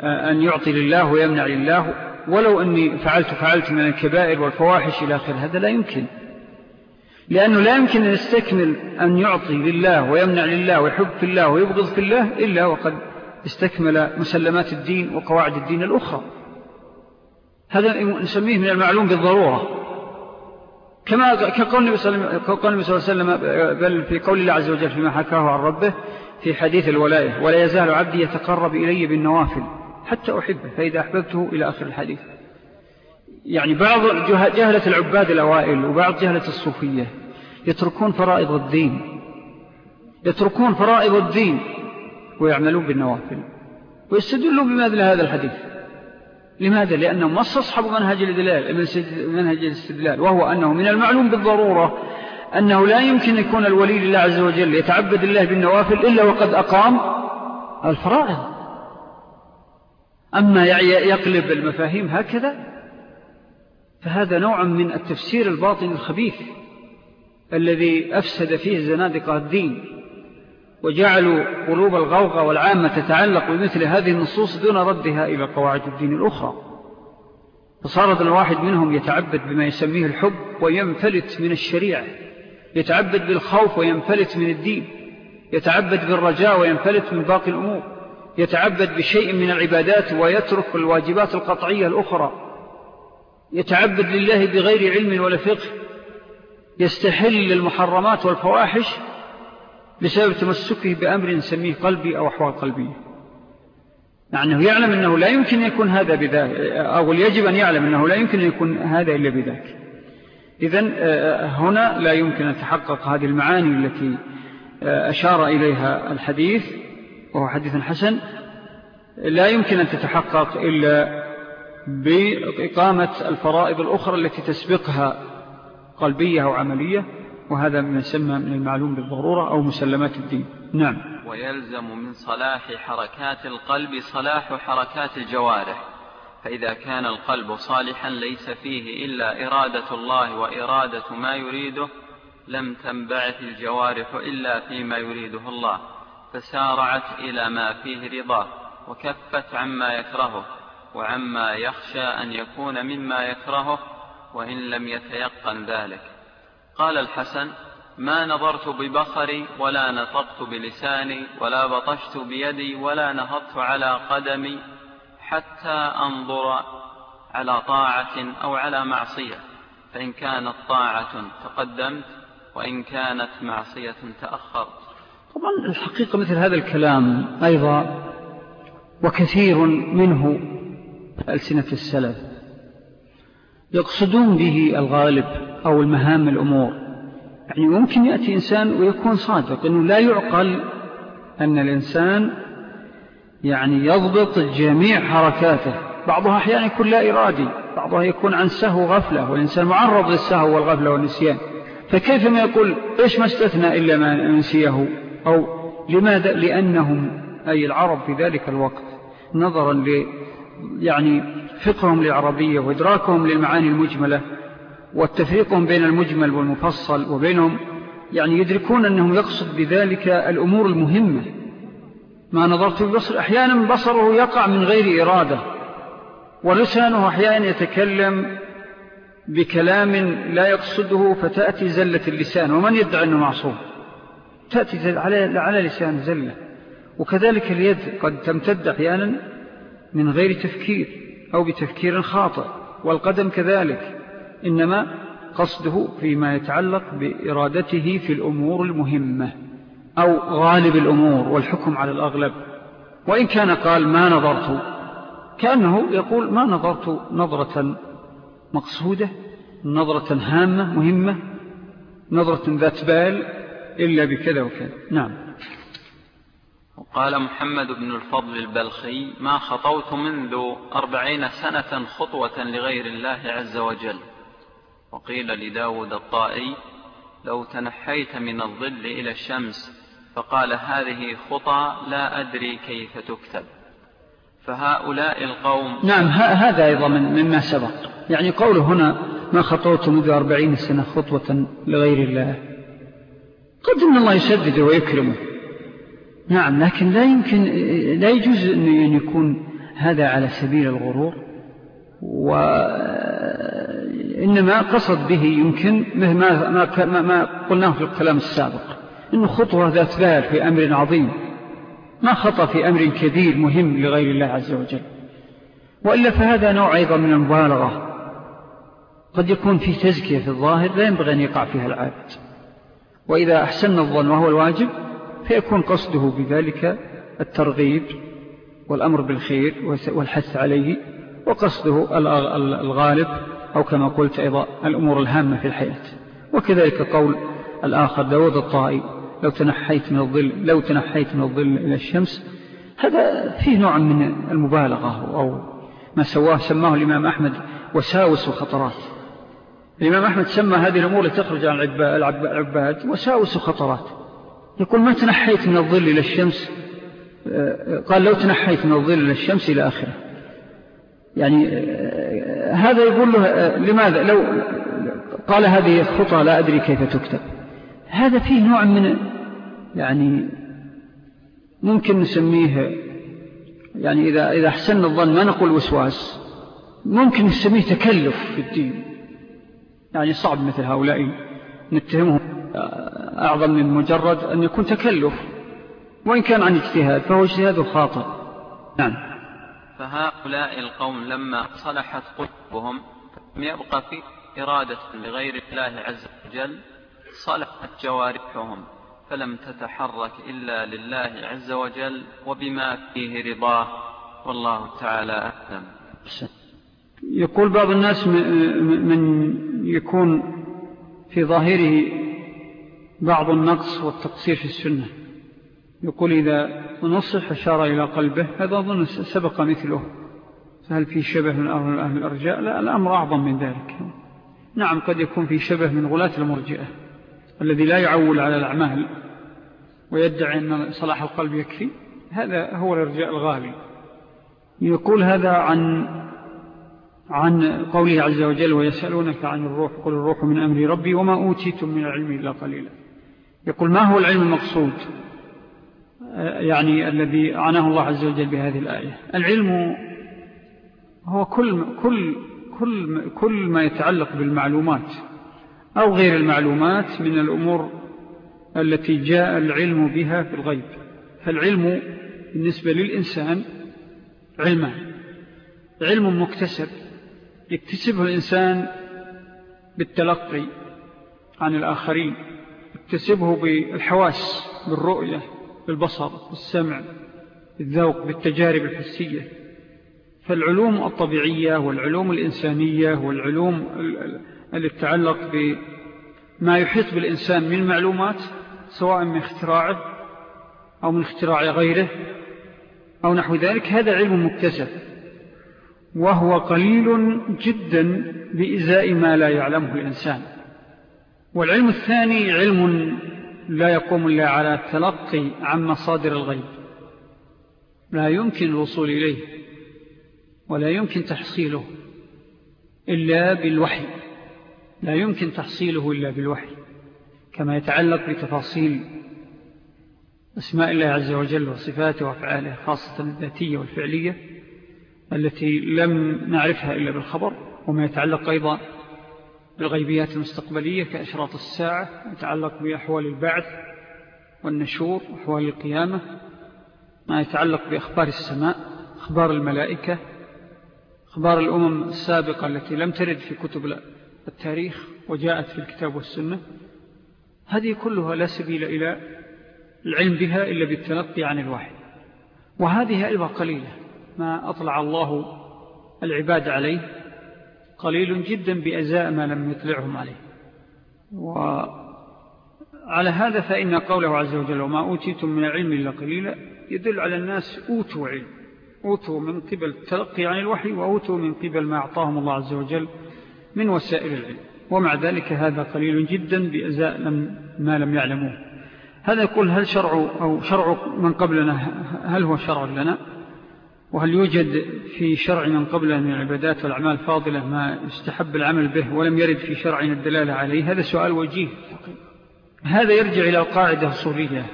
S1: أن يعطي لله ويمنع لله ولو أني فعلت فعلت من الكبائر والفواحش إلى آخر هذا لا يمكن لأنه لا يمكن أن يستكمل أن يعطي لله ويمنع لله ويحب في الله ويبغض في الله إلا وقد استكمل مسلمات الدين وقواعد الدين الأخرى هذا نسميه من المعلوم بالضرورة كما كقول النبي صلى الله عليه وسلم بل في قول الله عز وجل فيما حكاه عن ربه في حديث الولاية ولا يزال عبدي يتقرب إلي بالنوافل حتى أحبه فإذا أحببته إلى آخر الحديث يعني بعض جهلة العباد الأوائل وبعض جهلة الصوفية يتركون فرائض الدين يتركون فرائض الدين ويعملون بالنوافل ويستدلون بماذا هذا الحديث لماذا؟ لأنهم ما استصحبوا منهج الدلال منهج الاستدلال وهو أنه من المعلوم بالضرورة أنه لا يمكن يكون الولي لله عز وجل يتعبد الله بالنوافل إلا وقد أقام الفرائض أما يقلب المفاهيم هكذا فهذا نوع من التفسير الباطن الخبيث الذي أفسد فيه زنادق الدين وجعلوا قلوب الغوغة والعامة تتعلق بمثل هذه النصوص دون ردها إلى قواعد الدين الأخرى فصارت الواحد منهم يتعبد بما يسميه الحب وينفلت من الشريعة يتعبد بالخوف وينفلت من الدين يتعبد بالرجاء وينفلت من باقي الأمور يتعبد بشيء من العبادات ويترك الواجبات القطعية الأخرى يتعبد لله بغير علم ولا فقه يستحل المحرمات والفواحش بسبب تمسكه بأمر نسميه قلبي أو أحوال قلبية مع يعني أنه يعلم أنه لا يمكن أن يكون هذا بذلك أو يجب أن يعلم أنه لا يمكن أن يكون هذا إلا بذلك إذن آه، هنا لا يمكن أن تحقق هذه المعاني التي آه، أشار إليها الحديث وهو حديث حسن لا يمكن أن تتحقق إلا بإقامة الفرائض الأخرى التي تسبقها قلبية أو عملية وهذا ما يسمى من المعلوم بالضرورة أو مسلمات الدين نعم
S2: ويلزم من صلاح حركات القلب صلاح حركات الجوارح فإذا كان القلب صالحا ليس فيه إلا إرادة الله وإرادة ما يريده لم تنبعث الجوارح إلا فيما يريده الله فسارعت إلى ما فيه رضاه وكفت عما يكرهه وعما يخشى أن يكون مما يكرهه وإن لم يتيقن ذلك قال الحسن ما نظرت ببصري ولا نطقت بلساني ولا بطشت بيدي ولا نهضت على قدمي حتى أنظر على طاعة أو على معصية فإن كانت طاعة تقدمت وإن كانت معصية تأخرت
S1: طبعا الحقيقة مثل هذا الكلام أيضا وكثير منه ألسنة السلف يقصدون به الغالب أو المهام الأمور يعني ممكن يأتي إنسان ويكون صادق أنه لا يعقل أن الإنسان يعني يضبط جميع حركاته بعضها أحيانا يكون لا إرادي بعضها يكون عن سهو غفلة والإنسان معرض للسهو والغفلة والنسيان فكيف ما يقول إيش ما استثنى إلا ما نسيه أو لماذا لأنهم أي العرب في ذلك الوقت نظرا ل يعني فقههم للعربية وإدراكهم للمعاني المجملة والتفريقهم بين المجمل والمفصل وبينهم يعني يدركون أنهم يقصد بذلك الأمور المهمة ما نظرت البصر أحيانا بصره يقع من غير إرادة ولسانه أحيانا يتكلم بكلام لا يقصده فتأتي زلة اللسان ومن يدعي أنه معصوم تأتي على لسان زلة وكذلك اليد قد تمتد أحيانا من غير تفكير أو بتفكير خاطئ والقدم كذلك إنما قصده فيما يتعلق بإرادته في الأمور المهمة أو غالب الأمور والحكم على الأغلب وإن كان قال ما نظرت كأنه يقول ما نظرت نظرة مقصودة نظرة هامة مهمة نظرة ذات بال إلا بكذا وكذا نعم
S2: وقال محمد بن الفضل البلخي ما خطوت منذ أربعين سنة خطوة لغير الله عز وجل وقيل لداود الطائي لو تنحيت من الظل إلى الشمس فقال هذه خطى لا أدري كيف تكتب فهؤلاء القوم نعم
S1: هذا أيضا من مما سبق يعني قوله هنا ما خطوت منذ أربعين سنة خطوة لغير الله قد أن الله يسدد ويكرمه نعم لكن لا يمكن لا يجوز أن يكون هذا على سبيل الغرور و إنما قصد به يمكن ما, ما, ما, ما قلناه في الكلام السابق إنه خطوة ذات بال في أمر عظيم ما خطأ في أمر كبير مهم لغير الله عز وجل وإلا فهذا نوع أيضا من المبالغة قد يكون في تزكية في الظاهر لا ينبغي أن يقع فيها العابد وإذا أحسن الظن وهو الواجب فيكون قصده بذلك الترغيب والأمر بالخير والحث عليه وقصده الغالب أو كما قلت أيضا الأمور الهامة في الحياة وكذلك قول الآخر داود الطائي لو تنحيت من الظل لو تنحيت من الظل إلى الشمس هذا فيه نوع من المبالغة أو ما سواه سماه الإمام أحمد وساوس وخطرات الإمام أحمد سمى هذه الأمور لتخرج عن العباد وساوس وخطرات يقول ما تنحيت من الظل إلى الشمس آه، قال لو تنحيت من الظل إلى الشمس إلى آخره يعني آه، هذا يقول له آه، لماذا لو قال هذه الخطى لا أدري كيف تكتب هذا فيه نوع من يعني ممكن نسميه يعني إذا, إذا حسن الظن ما نقول وسواس ممكن نسميه تكلف في الدين يعني صعب مثل هؤلاء نتهمهم أعظم من مجرد أن يكون تكلف وإن كان عن اجتهاد فهو اجتهاد خاطئ نعم
S2: فهؤلاء القوم لما صلحت قلوبهم لم يبقى في إرادة لغير الله عز وجل صلحت جوارحهم فلم تتحرك إلا لله عز وجل وبما فيه رضاه والله تعالى أعلم
S1: يقول بعض الناس من يكون في ظاهره بعض النقص والتقصير في السنة يقول إذا نصح أشار إلى قلبه هذا أظن سبق مثله فهل في شبه من أهل الأرجاء لا الأمر أعظم من ذلك نعم قد يكون في شبه من غلاة المرجئة الذي لا يعول على الأعمال ويدعي أن صلاح القلب يكفي هذا هو الارجاء الغالي يقول هذا عن عن قوله عز وجل ويسألونك عن الروح قل الروح من أمر ربي وما أوتيتم من العلم إلا قليلا يقول ما هو العلم المقصود يعني الذي عناه الله عز وجل بهذه الآية العلم هو كل, كل, كل, كل ما يتعلق بالمعلومات أو غير المعلومات من الأمور التي جاء العلم بها في الغيب فالعلم بالنسبة للإنسان علمان علم مكتسب يكتسبه الإنسان بالتلقي عن الآخرين يكتسبه بالحواس بالرؤية بالبصر بالسمع بالذوق بالتجارب الحسية فالعلوم الطبيعية والعلوم الإنسانية والعلوم اللي تتعلق بما يحيط بالإنسان من معلومات سواء من اختراعه أو من اختراع غيره أو نحو ذلك هذا علم مكتسب وهو قليل جدا بإزاء ما لا يعلمه الإنسان والعلم الثاني علم لا يقوم إلا على التلقي عن مصادر الغيب لا يمكن الوصول إليه ولا يمكن تحصيله إلا بالوحي لا يمكن تحصيله إلا بالوحي كما يتعلق بتفاصيل أسماء الله عز وجل وصفاته وأفعاله خاصة الذاتية والفعلية التي لم نعرفها إلا بالخبر وما يتعلق أيضا بالغيبيات المستقبلية كأشراط الساعة يتعلق بأحوال البعث والنشور وحوال القيامة ما يتعلق بأخبار السماء أخبار الملائكة أخبار الأمم السابقة التي لم ترد في كتب التاريخ وجاءت في الكتاب والسنة هذه كلها لا سبيل إلى العلم بها إلا بالتلقي عن الواحد وهذه أيضا قليلة ما أطلع الله العباد عليه قليل جدا بأزاء ما لم يطلعهم عليه وعلى هذا فإن قوله عز وجل وما أوتيتم من العلم إلا قليلا يدل على الناس أوتوا علم أوتوا من قبل التلقي عن الوحي وأوتوا من قبل ما أعطاهم الله عز وجل من وسائل العلم ومع ذلك هذا قليل جدا بأزاء لم ما لم يعلموه هذا يقول هل شرع, أو شرع من قبلنا هل هو شرع لنا وهل يوجد في شرع من قبله من العبادات والأعمال فاضلة ما يستحب العمل به ولم يرد في شرعنا الدلالة عليه هذا سؤال وجيه هذا يرجع إلى القاعدة الصورية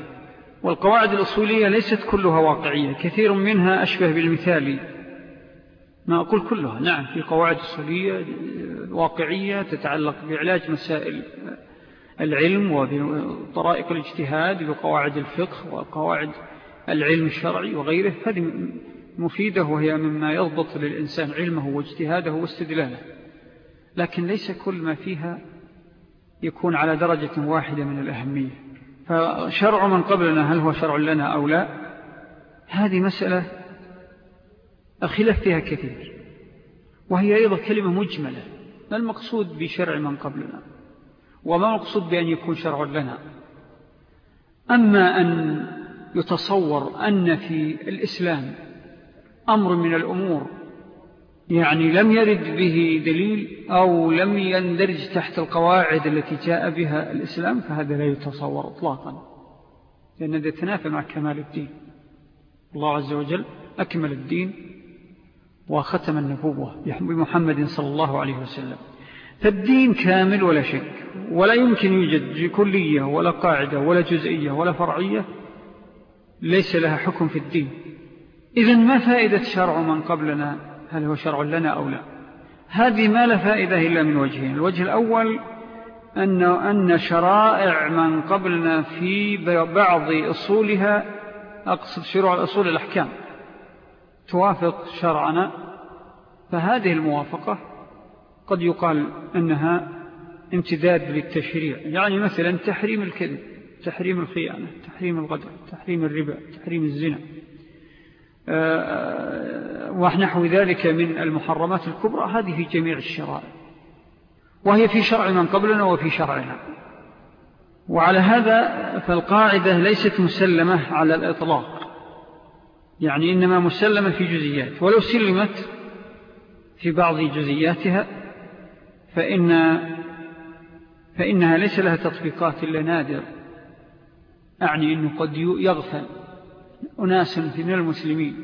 S1: والقواعد الأصولية ليست كلها واقعية كثير منها أشبه بالمثالي ما أقول كلها نعم في قواعد أصولية واقعية تتعلق بعلاج مسائل العلم وطرائق الاجتهاد وقواعد الفقه وقواعد العلم الشرعي وغيره هذه مفيدة وهي مما يضبط للإنسان علمه واجتهاده واستدلاله لكن ليس كل ما فيها يكون على درجة واحدة من الأهمية فشرع من قبلنا هل هو شرع لنا أو لا هذه مسألة الخلاف فيها كثير وهي أيضا كلمة مجملة ما المقصود بشرع من قبلنا وما المقصود بأن يكون شرع لنا أما أن يتصور أن في الإسلام أمر من الأمور يعني لم يرد به دليل أو لم يندرج تحت القواعد التي جاء بها الإسلام فهذا لا يتصور اطلاقا لأن هذا تنافى مع كمال الدين الله عز وجل أكمل الدين وختم النبوة بمحمد صلى الله عليه وسلم فالدين كامل ولا شك ولا يمكن يوجد كلية ولا قاعدة ولا جزئية ولا فرعية ليس لها حكم في الدين إذا ما فائدة شرع من قبلنا هل هو شرع لنا أو لا هذه ما لا فائدة إلا من وجهين الوجه الأول أن, أن شرائع من قبلنا في بعض أصولها أقصد شروع الأصول الأحكام توافق شرعنا فهذه الموافقة قد يقال أنها امتداد للتشريع يعني مثلا تحريم الكذب تحريم الخيانة تحريم الغدر تحريم الربا تحريم الزنا آه، آه، ونحو ذلك من المحرمات الكبرى هذه في جميع الشرائع وهي في شرع من قبلنا وفي شرعنا وعلى هذا فالقاعدة ليست مسلمة على الإطلاق يعني إنما مسلمة في جزيات ولو سلمت في بعض جزياتها فإن فإنها ليس لها تطبيقات إلا نادر أعني أنه قد يغفل أناس من المسلمين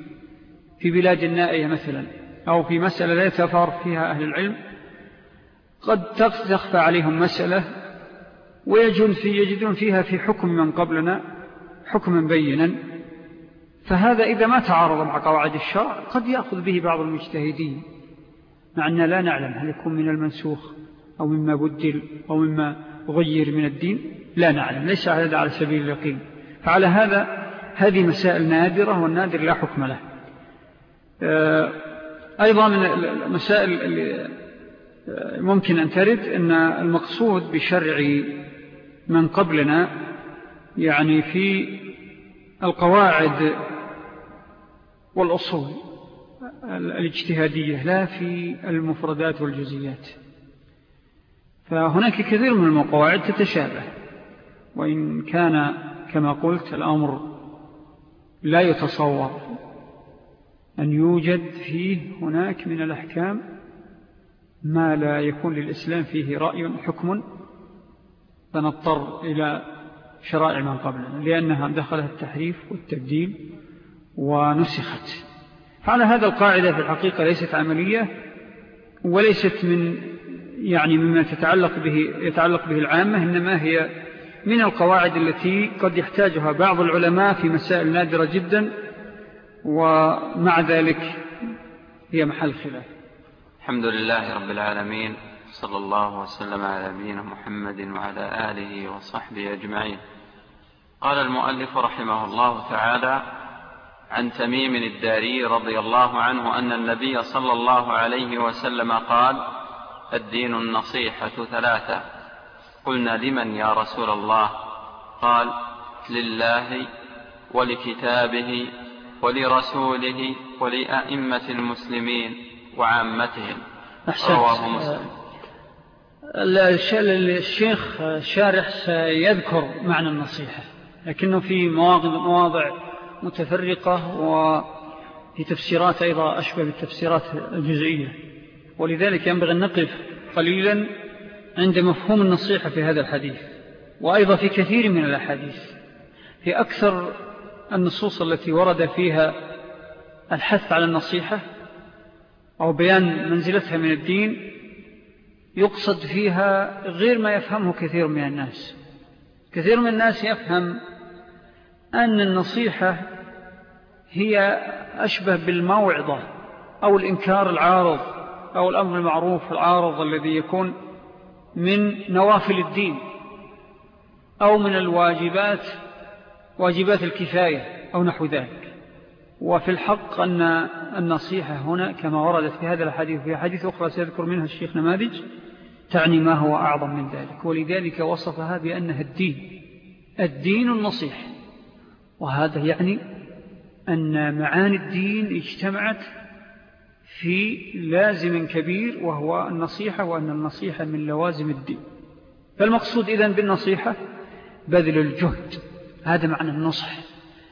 S1: في بلاد النائية مثلا أو في مسألة لا يتفار فيها أهل العلم قد تخفى عليهم مسألة ويجدون في يجدون فيها في حكم من قبلنا حكما بينا فهذا إذا ما تعارض مع قواعد الشرع قد يأخذ به بعض المجتهدين مع أننا لا نعلم هل يكون من المنسوخ أو مما بدل أو مما غير من الدين لا نعلم ليس هذا على سبيل اليقين فعلى هذا هذه مسائل نادرة والنادر لا حكم له آه، أيضا من المسائل اللي آه، ممكن أن ترد أن المقصود بشرع من قبلنا يعني في القواعد والأصول الاجتهادية لا في المفردات والجزيات فهناك كثير من المقواعد تتشابه وإن كان كما قلت الأمر لا يتصور أن يوجد فيه هناك من الأحكام ما لا يكون للإسلام فيه رأي حكم فنضطر إلى شرائع من قبلنا لأنها دخلها التحريف والتبديل ونسخت فعلى هذا القاعدة في الحقيقة ليست عملية وليست من يعني مما تتعلق به يتعلق به العامة إنما هي من القواعد التي قد يحتاجها بعض العلماء في مسائل نادرة جدا ومع ذلك هي محل خلاف
S2: الحمد لله رب العالمين صلى الله وسلم على نبينا محمد وعلى آله وصحبه أجمعين قال المؤلف رحمه الله تعالى عن تميم الداري رضي الله عنه أن النبي صلى الله عليه وسلم قال الدين النصيحة ثلاثة قلنا لمن يا رسول الله قال لله ولكتابه ولرسوله ولأئمة المسلمين وعامتهم
S1: رواه مسلم الشيخ الشارح سيذكر معنى النصيحة لكنه في مواضع متفرقة وفي تفسيرات أيضا أشبه بالتفسيرات الجزئية ولذلك ينبغي أن نقف قليلا عند مفهوم النصيحة في هذا الحديث وأيضا في كثير من الأحاديث في أكثر النصوص التي ورد فيها الحث على النصيحة أو بيان منزلتها من الدين يقصد فيها غير ما يفهمه كثير من الناس كثير من الناس يفهم أن النصيحة هي أشبه بالموعظة أو الإنكار العارض أو الأمر المعروف العارض الذي يكون من نوافل الدين أو من الواجبات واجبات الكفاية أو نحو ذلك وفي الحق أن النصيحة هنا كما وردت في هذا الحديث في حديث أخرى سيذكر منها الشيخ نماذج تعني ما هو أعظم من ذلك ولذلك وصفها بأنها الدين الدين النصيح وهذا يعني أن معاني الدين اجتمعت في لازم كبير وهو النصيحة وأن النصيحة من لوازم الدين فالمقصود إذن بالنصيحة بذل الجهد هذا معنى النصح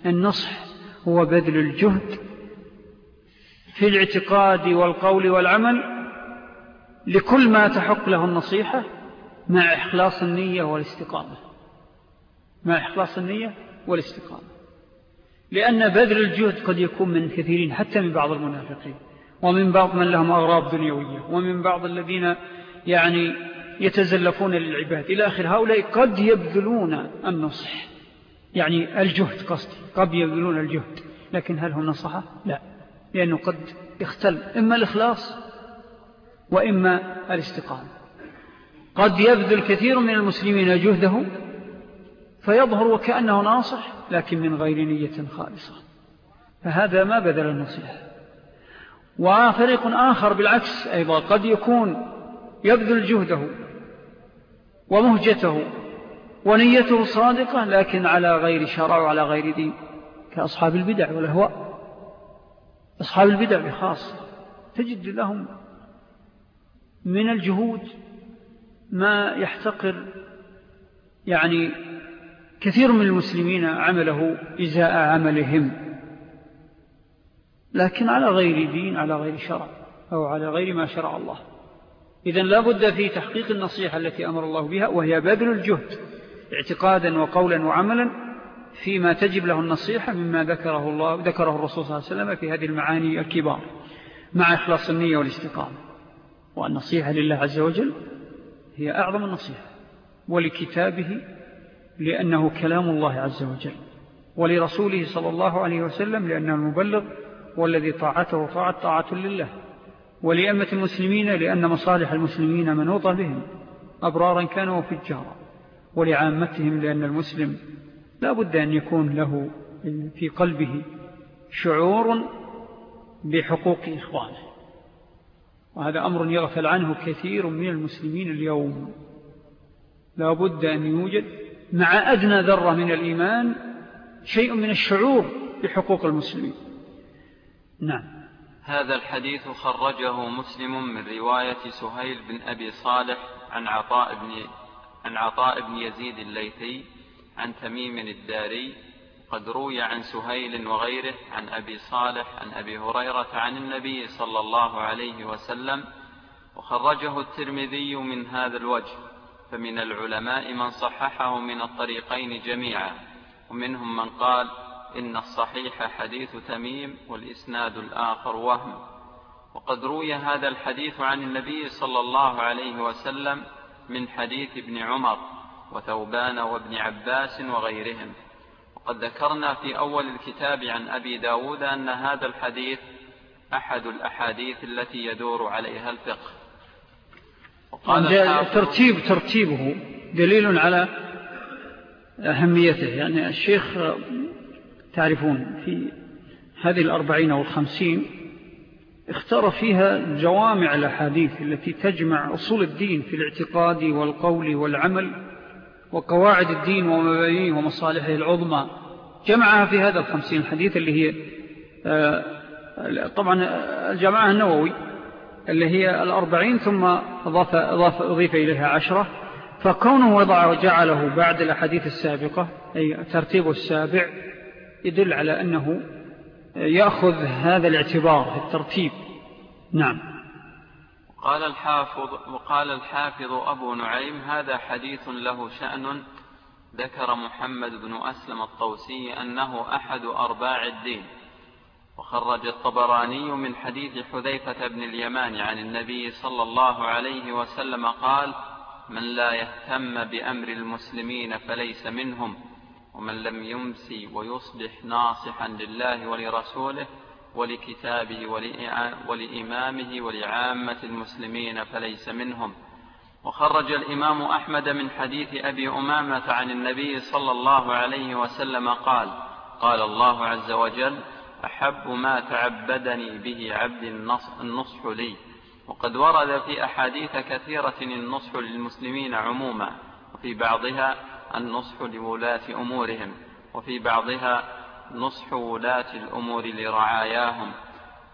S1: النصح هو بذل الجهد في الاعتقاد والقول والعمل لكل ما تحق له النصيحة مع إخلاص النية والاستقامة مع إخلاص النية والاستقامة لأن بذل الجهد قد يكون من كثيرين حتى من بعض المنافقين ومن بعض من لهم أغراض دنيوية ومن بعض الذين يعني يتزلفون للعباد إلى آخر هؤلاء قد يبذلون النصح يعني الجهد قصدي قد يبذلون الجهد لكن هل هم نصحة؟ لا لأنه قد يختل إما الإخلاص وإما الاستقامة قد يبذل كثير من المسلمين جهده فيظهر وكأنه ناصح لكن من غير نية خالصة فهذا ما بذل النصيحة وفريق آخر بالعكس أيضا قد يكون يبذل جهده ومهجته ونيته صادقة لكن على غير شرع وعلى غير دين كأصحاب البدع والأهواء أصحاب البدع بخاص تجد لهم من الجهود ما يحتقر يعني كثير من المسلمين عمله إزاء عملهم لكن على غير دين على غير شرع أو على غير ما شرع الله إذا لابد في تحقيق النصيحة التي أمر الله بها وهي بذل الجهد اعتقادا وقولا وعملا فيما تجب له النصيحة مما ذكره, الله ذكره الرسول صلى الله عليه وسلم في هذه المعاني الكبار مع إخلاص النية والاستقامة والنصيحة لله عز وجل هي أعظم النصيحة ولكتابه لأنه كلام الله عز وجل ولرسوله صلى الله عليه وسلم لأنه المبلغ والذي طاعته طاعة طاعة لله ولأمة المسلمين لأن مصالح المسلمين منوطة بهم أبرارا كانوا الجارة ولعامتهم لأن المسلم لا بد أن يكون له في قلبه شعور بحقوق إخوانه وهذا أمر يغفل عنه كثير من المسلمين اليوم لا بد أن يوجد
S2: مع أدنى
S1: ذرة من الإيمان شيء من الشعور بحقوق المسلمين نعم
S2: هذا الحديث خرجه مسلم من رواية سهيل بن أبي صالح عن عطاء بن, عن عطاء بن يزيد الليثي عن تميم الداري قد روي عن سهيل وغيره عن أبي صالح عن أبي هريرة عن النبي صلى الله عليه وسلم وخرجه الترمذي من هذا الوجه فمن العلماء من صححه من الطريقين جميعا ومنهم من قال إن الصحيح حديث تميم والإسناد الآخر وهم وقد روي هذا الحديث عن النبي صلى الله عليه وسلم من حديث ابن عمر وثوبان وابن عباس وغيرهم وقد ذكرنا في أول الكتاب عن أبي داود أن هذا الحديث أحد الأحاديث التي يدور عليها الفقه
S1: وقال ترتيب ترتيبه دليل على أهميته يعني الشيخ تعرفون في هذه الأربعين أو الخمسين اختار فيها جوامع الأحاديث التي تجمع أصول الدين في الاعتقاد والقول والعمل وقواعد الدين ومبانيه ومصالحه العظمى جمعها في هذا الخمسين حديث اللي هي آه، طبعا آه، الجماعة النووي اللي هي الأربعين ثم أضاف, أضاف أضيف إليها عشرة فكونه وضع وجعله بعد الأحاديث السابقة أي ترتيبه السابع يدل على أنه يأخذ هذا الاعتبار في الترتيب نعم
S2: قال الحافظ وقال الحافظ أبو نعيم هذا حديث له شأن ذكر محمد بن أسلم الطوسي أنه أحد أرباع الدين وخرج الطبراني من حديث حذيفة بن اليمان عن النبي صلى الله عليه وسلم قال من لا يهتم بأمر المسلمين فليس منهم ومن لم يمسي ويصبح ناصحا لله ولرسوله ولكتابه ولإمامه ولعامة المسلمين فليس منهم وخرج الإمام أحمد من حديث أبي أمامة عن النبي صلى الله عليه وسلم قال قال الله عز وجل أحب ما تعبدني به عبد النصح لي وقد ورد في أحاديث كثيرة النصح للمسلمين عموما وفي بعضها النصح لولاة أمورهم وفي بعضها نصح ولاة الأمور لرعاياهم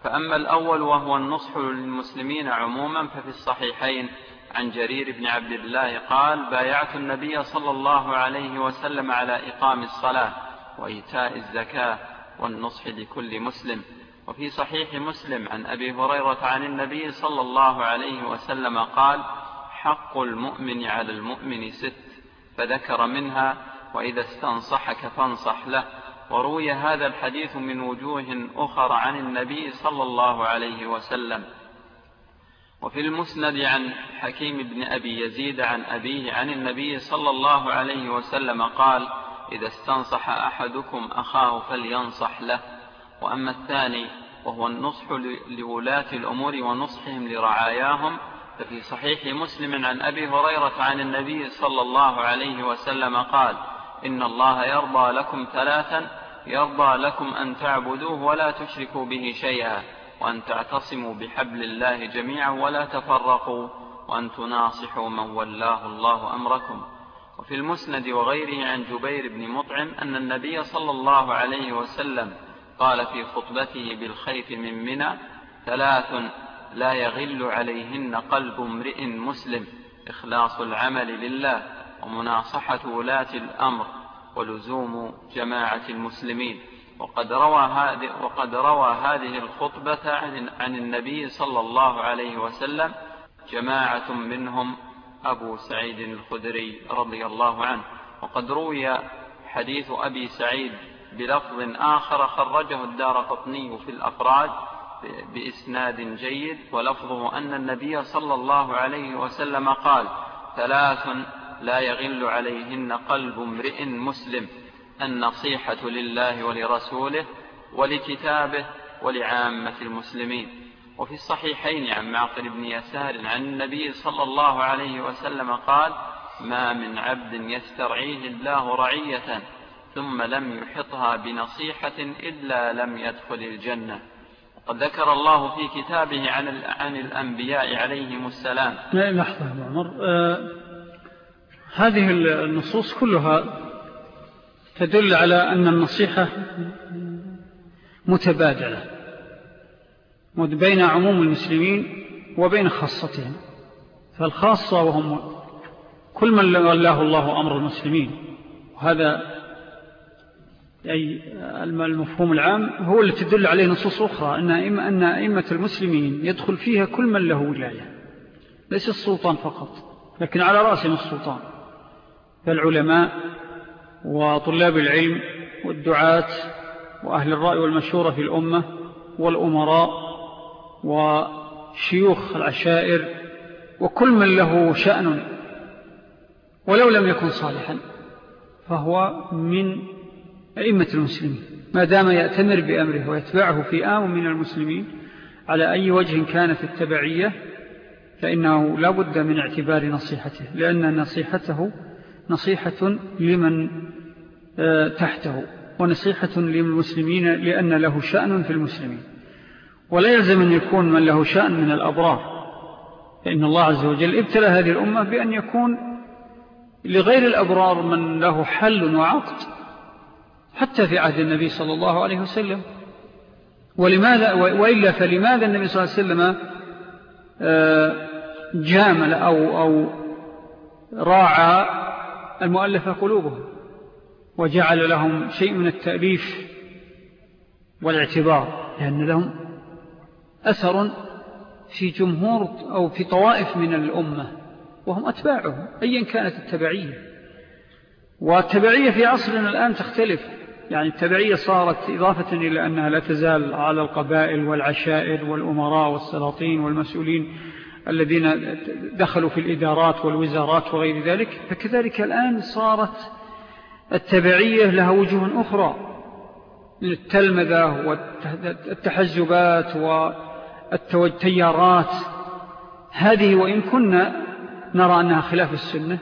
S2: فأما الأول وهو النصح للمسلمين عموما ففي الصحيحين عن جرير بن عبد الله قال بايعت النبي صلى الله عليه وسلم على إقام الصلاة وإيتاء الزكاة والنصح لكل مسلم وفي صحيح مسلم عن أبي هريرة عن النبي صلى الله عليه وسلم قال حق المؤمن على المؤمن ست فذكر منها وإذا استنصحك فانصح له وروي هذا الحديث من وجوه أخر عن النبي صلى الله عليه وسلم وفي المسند عن حكيم بن أبي يزيد عن أبيه عن النبي صلى الله عليه وسلم قال إذا استنصح أحدكم أخاه فلينصح له وأما الثاني وهو النصح لولاة الأمور ونصحهم لرعاياهم في صحيح مسلم عن أبي هريرة عن النبي صلى الله عليه وسلم قال إن الله يرضى لكم ثلاثا يرضى لكم أن تعبدوه ولا تشركوا به شيئا وأن تعتصموا بحبل الله جميعا ولا تفرقوا وأن تناصحوا من ولاه الله أمركم وفي المسند وغيره عن جبير بن مطعم أن النبي صلى الله عليه وسلم قال في خطبته بالخيف من منى ثلاث لا يغل عليهن قلب امرئ مسلم إخلاص العمل لله ومناصحة ولاة الأمر ولزوم جماعة المسلمين وقد روى هذه وقد روى هذه الخطبة عن عن النبي صلى الله عليه وسلم جماعة منهم أبو سعيد الخدري رضي الله عنه وقد روي حديث أبي سعيد بلفظ آخر خرجه الدار قطني في الأفراد بإسناد جيد ولفظه أن النبي صلى الله عليه وسلم قال ثلاث لا يغل عليهن قلب امرئ مسلم النصيحة لله ولرسوله ولكتابه ولعامة المسلمين وفي الصحيحين عن معقل بن يسار عن النبي صلى الله عليه وسلم قال ما من عبد يسترعيه الله رعية ثم لم يحطها بنصيحة إلا لم يدخل الجنة وقد ذكر الله في كتابه عن عن الأنبياء عليهم السلام
S1: لحظة يا عمر آه، هذه النصوص كلها تدل على أن النصيحة متبادلة بين عموم المسلمين وبين خاصتهم فالخاصة وهم كل من ولاه الله أمر المسلمين وهذا أي المفهوم العام هو اللي تدل عليه نصوص أخرى أن أئمة المسلمين يدخل فيها كل من له ولاية ليس السلطان فقط لكن على رأسنا السلطان فالعلماء وطلاب العلم والدعاة وأهل الرأي والمشورة في الأمة والأمراء وشيوخ العشائر وكل من له شأن ولو لم يكن صالحا فهو من أئمة المسلمين ما دام يأتمر بأمره ويتبعه في آم من المسلمين على أي وجه كانت التبعية فإنه لا بد من اعتبار نصيحته لأن نصيحته نصيحة لمن آه، تحته ونصيحة للمسلمين لأن له شأن في المسلمين ولا يلزم أن يكون من له شأن من الأبرار فإن الله عز وجل ابتلى هذه الأمة بأن يكون لغير الأبرار من له حل وعقد حتى في عهد النبي صلى الله عليه وسلم ولماذا وإلا فلماذا النبي صلى الله عليه وسلم آه، جامل أو, أو راعى المؤلف قلوبهم وجعل لهم شيء من التأليف والاعتبار لأن لهم أثر في جمهور أو في طوائف من الأمة وهم أتباعهم أيا كانت التبعية والتبعية في عصرنا الآن تختلف يعني التبعية صارت إضافة إلى أنها لا تزال على القبائل والعشائر والأمراء والسلاطين والمسؤولين الذين دخلوا في الإدارات والوزارات وغير ذلك فكذلك الآن صارت التبعية لها وجوه أخرى من التلمذة والتحزبات والتيارات هذه وإن كنا نرى أنها خلاف السنة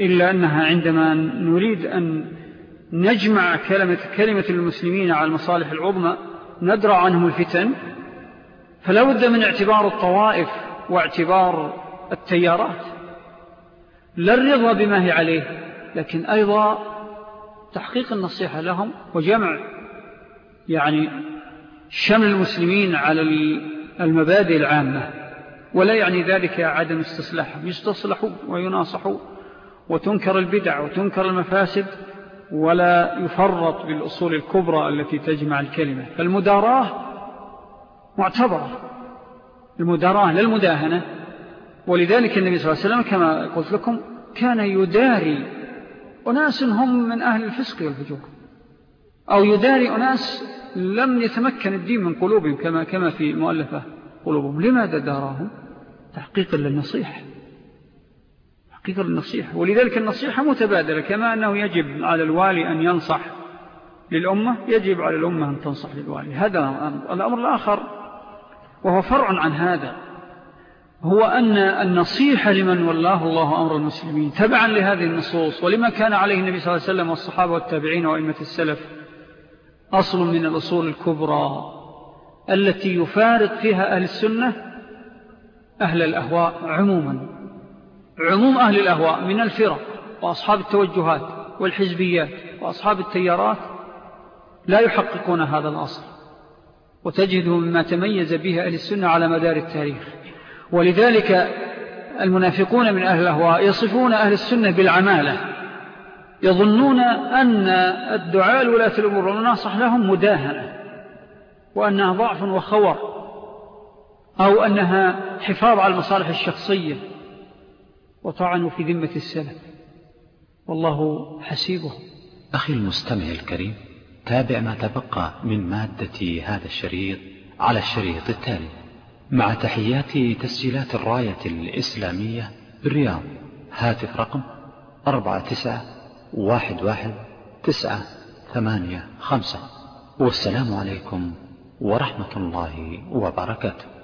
S1: إلا أنها عندما نريد أن نجمع كلمة, كلمة المسلمين على المصالح العظمى ندرى عنهم الفتن فلابد من اعتبار الطوائف واعتبار التيارات لا الرضا بما هي عليه لكن أيضا تحقيق النصيحة لهم وجمع يعني شمل المسلمين على المبادئ العامة ولا يعني ذلك عدم استصلاحهم يستصلحوا ويناصحوا وتنكر البدع وتنكر المفاسد ولا يفرط بالأصول الكبرى التي تجمع الكلمة فالمداراة معتبرة المداراة لا المداهنة ولذلك النبي صلى الله عليه وسلم كما قلت لكم كان يداري أناس هم من أهل الفسق والفجور أو يداري أناس لم يتمكن الدين من قلوبهم كما, كما في مؤلفة قلوبهم لماذا داراهم تحقيقا للنصيح كثر النصيحة ولذلك النصيحة متبادلة كما أنه يجب على الوالي أن ينصح للأمة يجب على الأمة أن تنصح للوالي هذا الأمر الآخر وهو فرع عن هذا هو أن النصيحة لمن والله الله أمر المسلمين تبعا لهذه النصوص ولما كان عليه النبي صلى الله عليه وسلم والصحابة والتابعين وإمة السلف أصل من الأصول الكبرى التي يفارق فيها أهل السنة أهل الأهواء عموماً عموم أهل الأهواء من الفرق وأصحاب التوجهات والحزبيات وأصحاب التيارات لا يحققون هذا الأصل وتجده مما تميز به أهل السنة على مدار التاريخ ولذلك المنافقون من أهل الأهواء يصفون أهل السنة بالعمالة يظنون أن الدعاء الولاة الأمور والناصح لهم مداهنة وأنها ضعف وخور أو أنها حفاظ على المصالح الشخصية وطعنوا في ذمة السلف والله حسيبه أخي المستمع الكريم تابع ما تبقى من مادة هذا الشريط على الشريط التالي مع تحيات تسجيلات الراية الإسلامية بالرياض هاتف رقم 4911985 والسلام عليكم ورحمة الله وبركاته